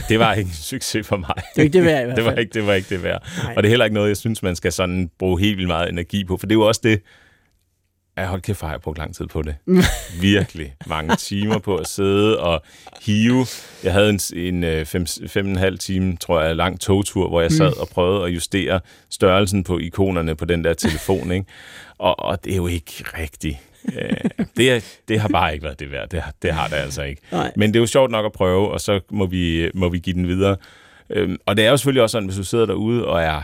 det var ikke en succes for mig. det er ikke det værd i hvert det var fald. ikke det var ikke det værd. Nej. Og det er heller ikke noget, jeg synes, man skal sådan bruge helt vildt meget energi på, for det er jo også det, jeg holdt kæft, har jeg brugt lang tid på det. Virkelig mange timer på at sidde og hive. Jeg havde en, en øh, fem, fem og en halv time, tror jeg, lang togtur, hvor jeg sad og prøvede at justere størrelsen på ikonerne på den der telefon, ikke? Og, og det er jo ikke rigtigt. Øh, det, det har bare ikke været det værd. Det, har- det har det altså ikke. Nej. Men det er jo sjovt nok at prøve, og så må vi, må vi give den videre. Øhm, og det er jo selvfølgelig også sådan, hvis du sidder derude og er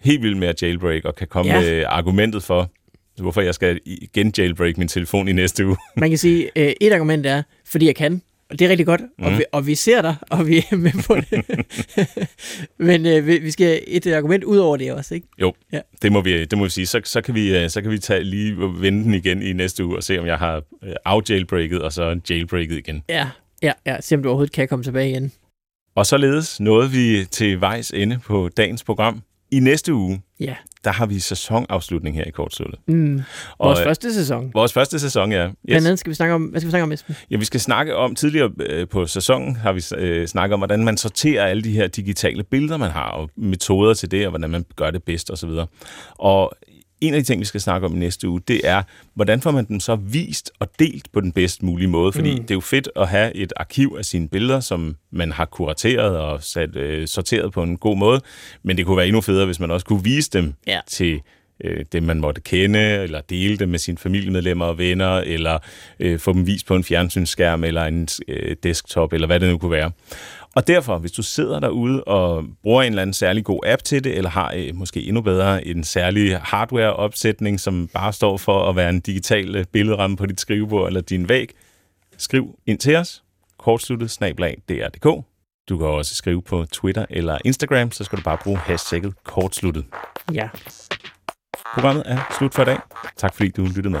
helt vild med at jailbreak, og kan komme ja. med argumentet for, hvorfor jeg skal igen jailbreak min telefon i næste uge. Man kan sige, øh, et argument er, fordi jeg kan, og det er rigtig godt, mm. og, Mhm. vi, og vi ser dig, og vi er med på det. Men øh, vi, skal et argument ud over det også, ikke? Jo, Ja. det, må vi, det må vi sige. Så, så kan vi, øh, så kan vi tage lige vende den igen i næste uge og se, om jeg har øh, out-jailbreaket og så jailbreaket igen. Ja, ja, ja. Se om du overhovedet kan komme tilbage igen. Og således nåede vi til vejs ende på dagens program. I næste uge, Ja. der har vi sæsonafslutning her i kortsluttet. Mm. Og, Vores øh, første sæson. Vores første sæson, ja. Blandt andet skal vi snakke om, hvad skal vi snakke om, Esben? Ja, vi skal snakke om, tidligere øh, på sæsonen har vi øh, snakket om, hvordan man sorterer alle de her digitale billeder, man har, og metoder til det, og hvordan man gør det bedst osv. Og en af de ting, vi skal snakke om i næste uge, det er, hvordan får man dem så vist og delt på den bedst mulige måde? Fordi mm. det er jo fedt at have et arkiv af sine billeder, som man har kurateret og sat, øh, sorteret på en god måde, men det kunne være endnu federe, hvis man også kunne vise dem Ja. til øh, dem, man måtte kende, eller dele dem med sine familiemedlemmer og venner, eller øh, få dem vist på en fjernsynsskærm, eller en øh, desktop, eller hvad det nu kunne være. Og derfor, hvis du sidder derude og bruger en eller anden særlig god app til det, eller har øh, måske endnu bedre en særlig hardware-opsætning, som bare står for at være en digital øh, billedramme på dit skrivebord eller din væg, skriv ind til os, kortsluttet snablag dr.dk. Du kan også skrive på Twitter eller Instagram, så skal du bare bruge hashtagget kortsluttet. Ja. Programmet er slut for i dag. Tak fordi du lyttede med.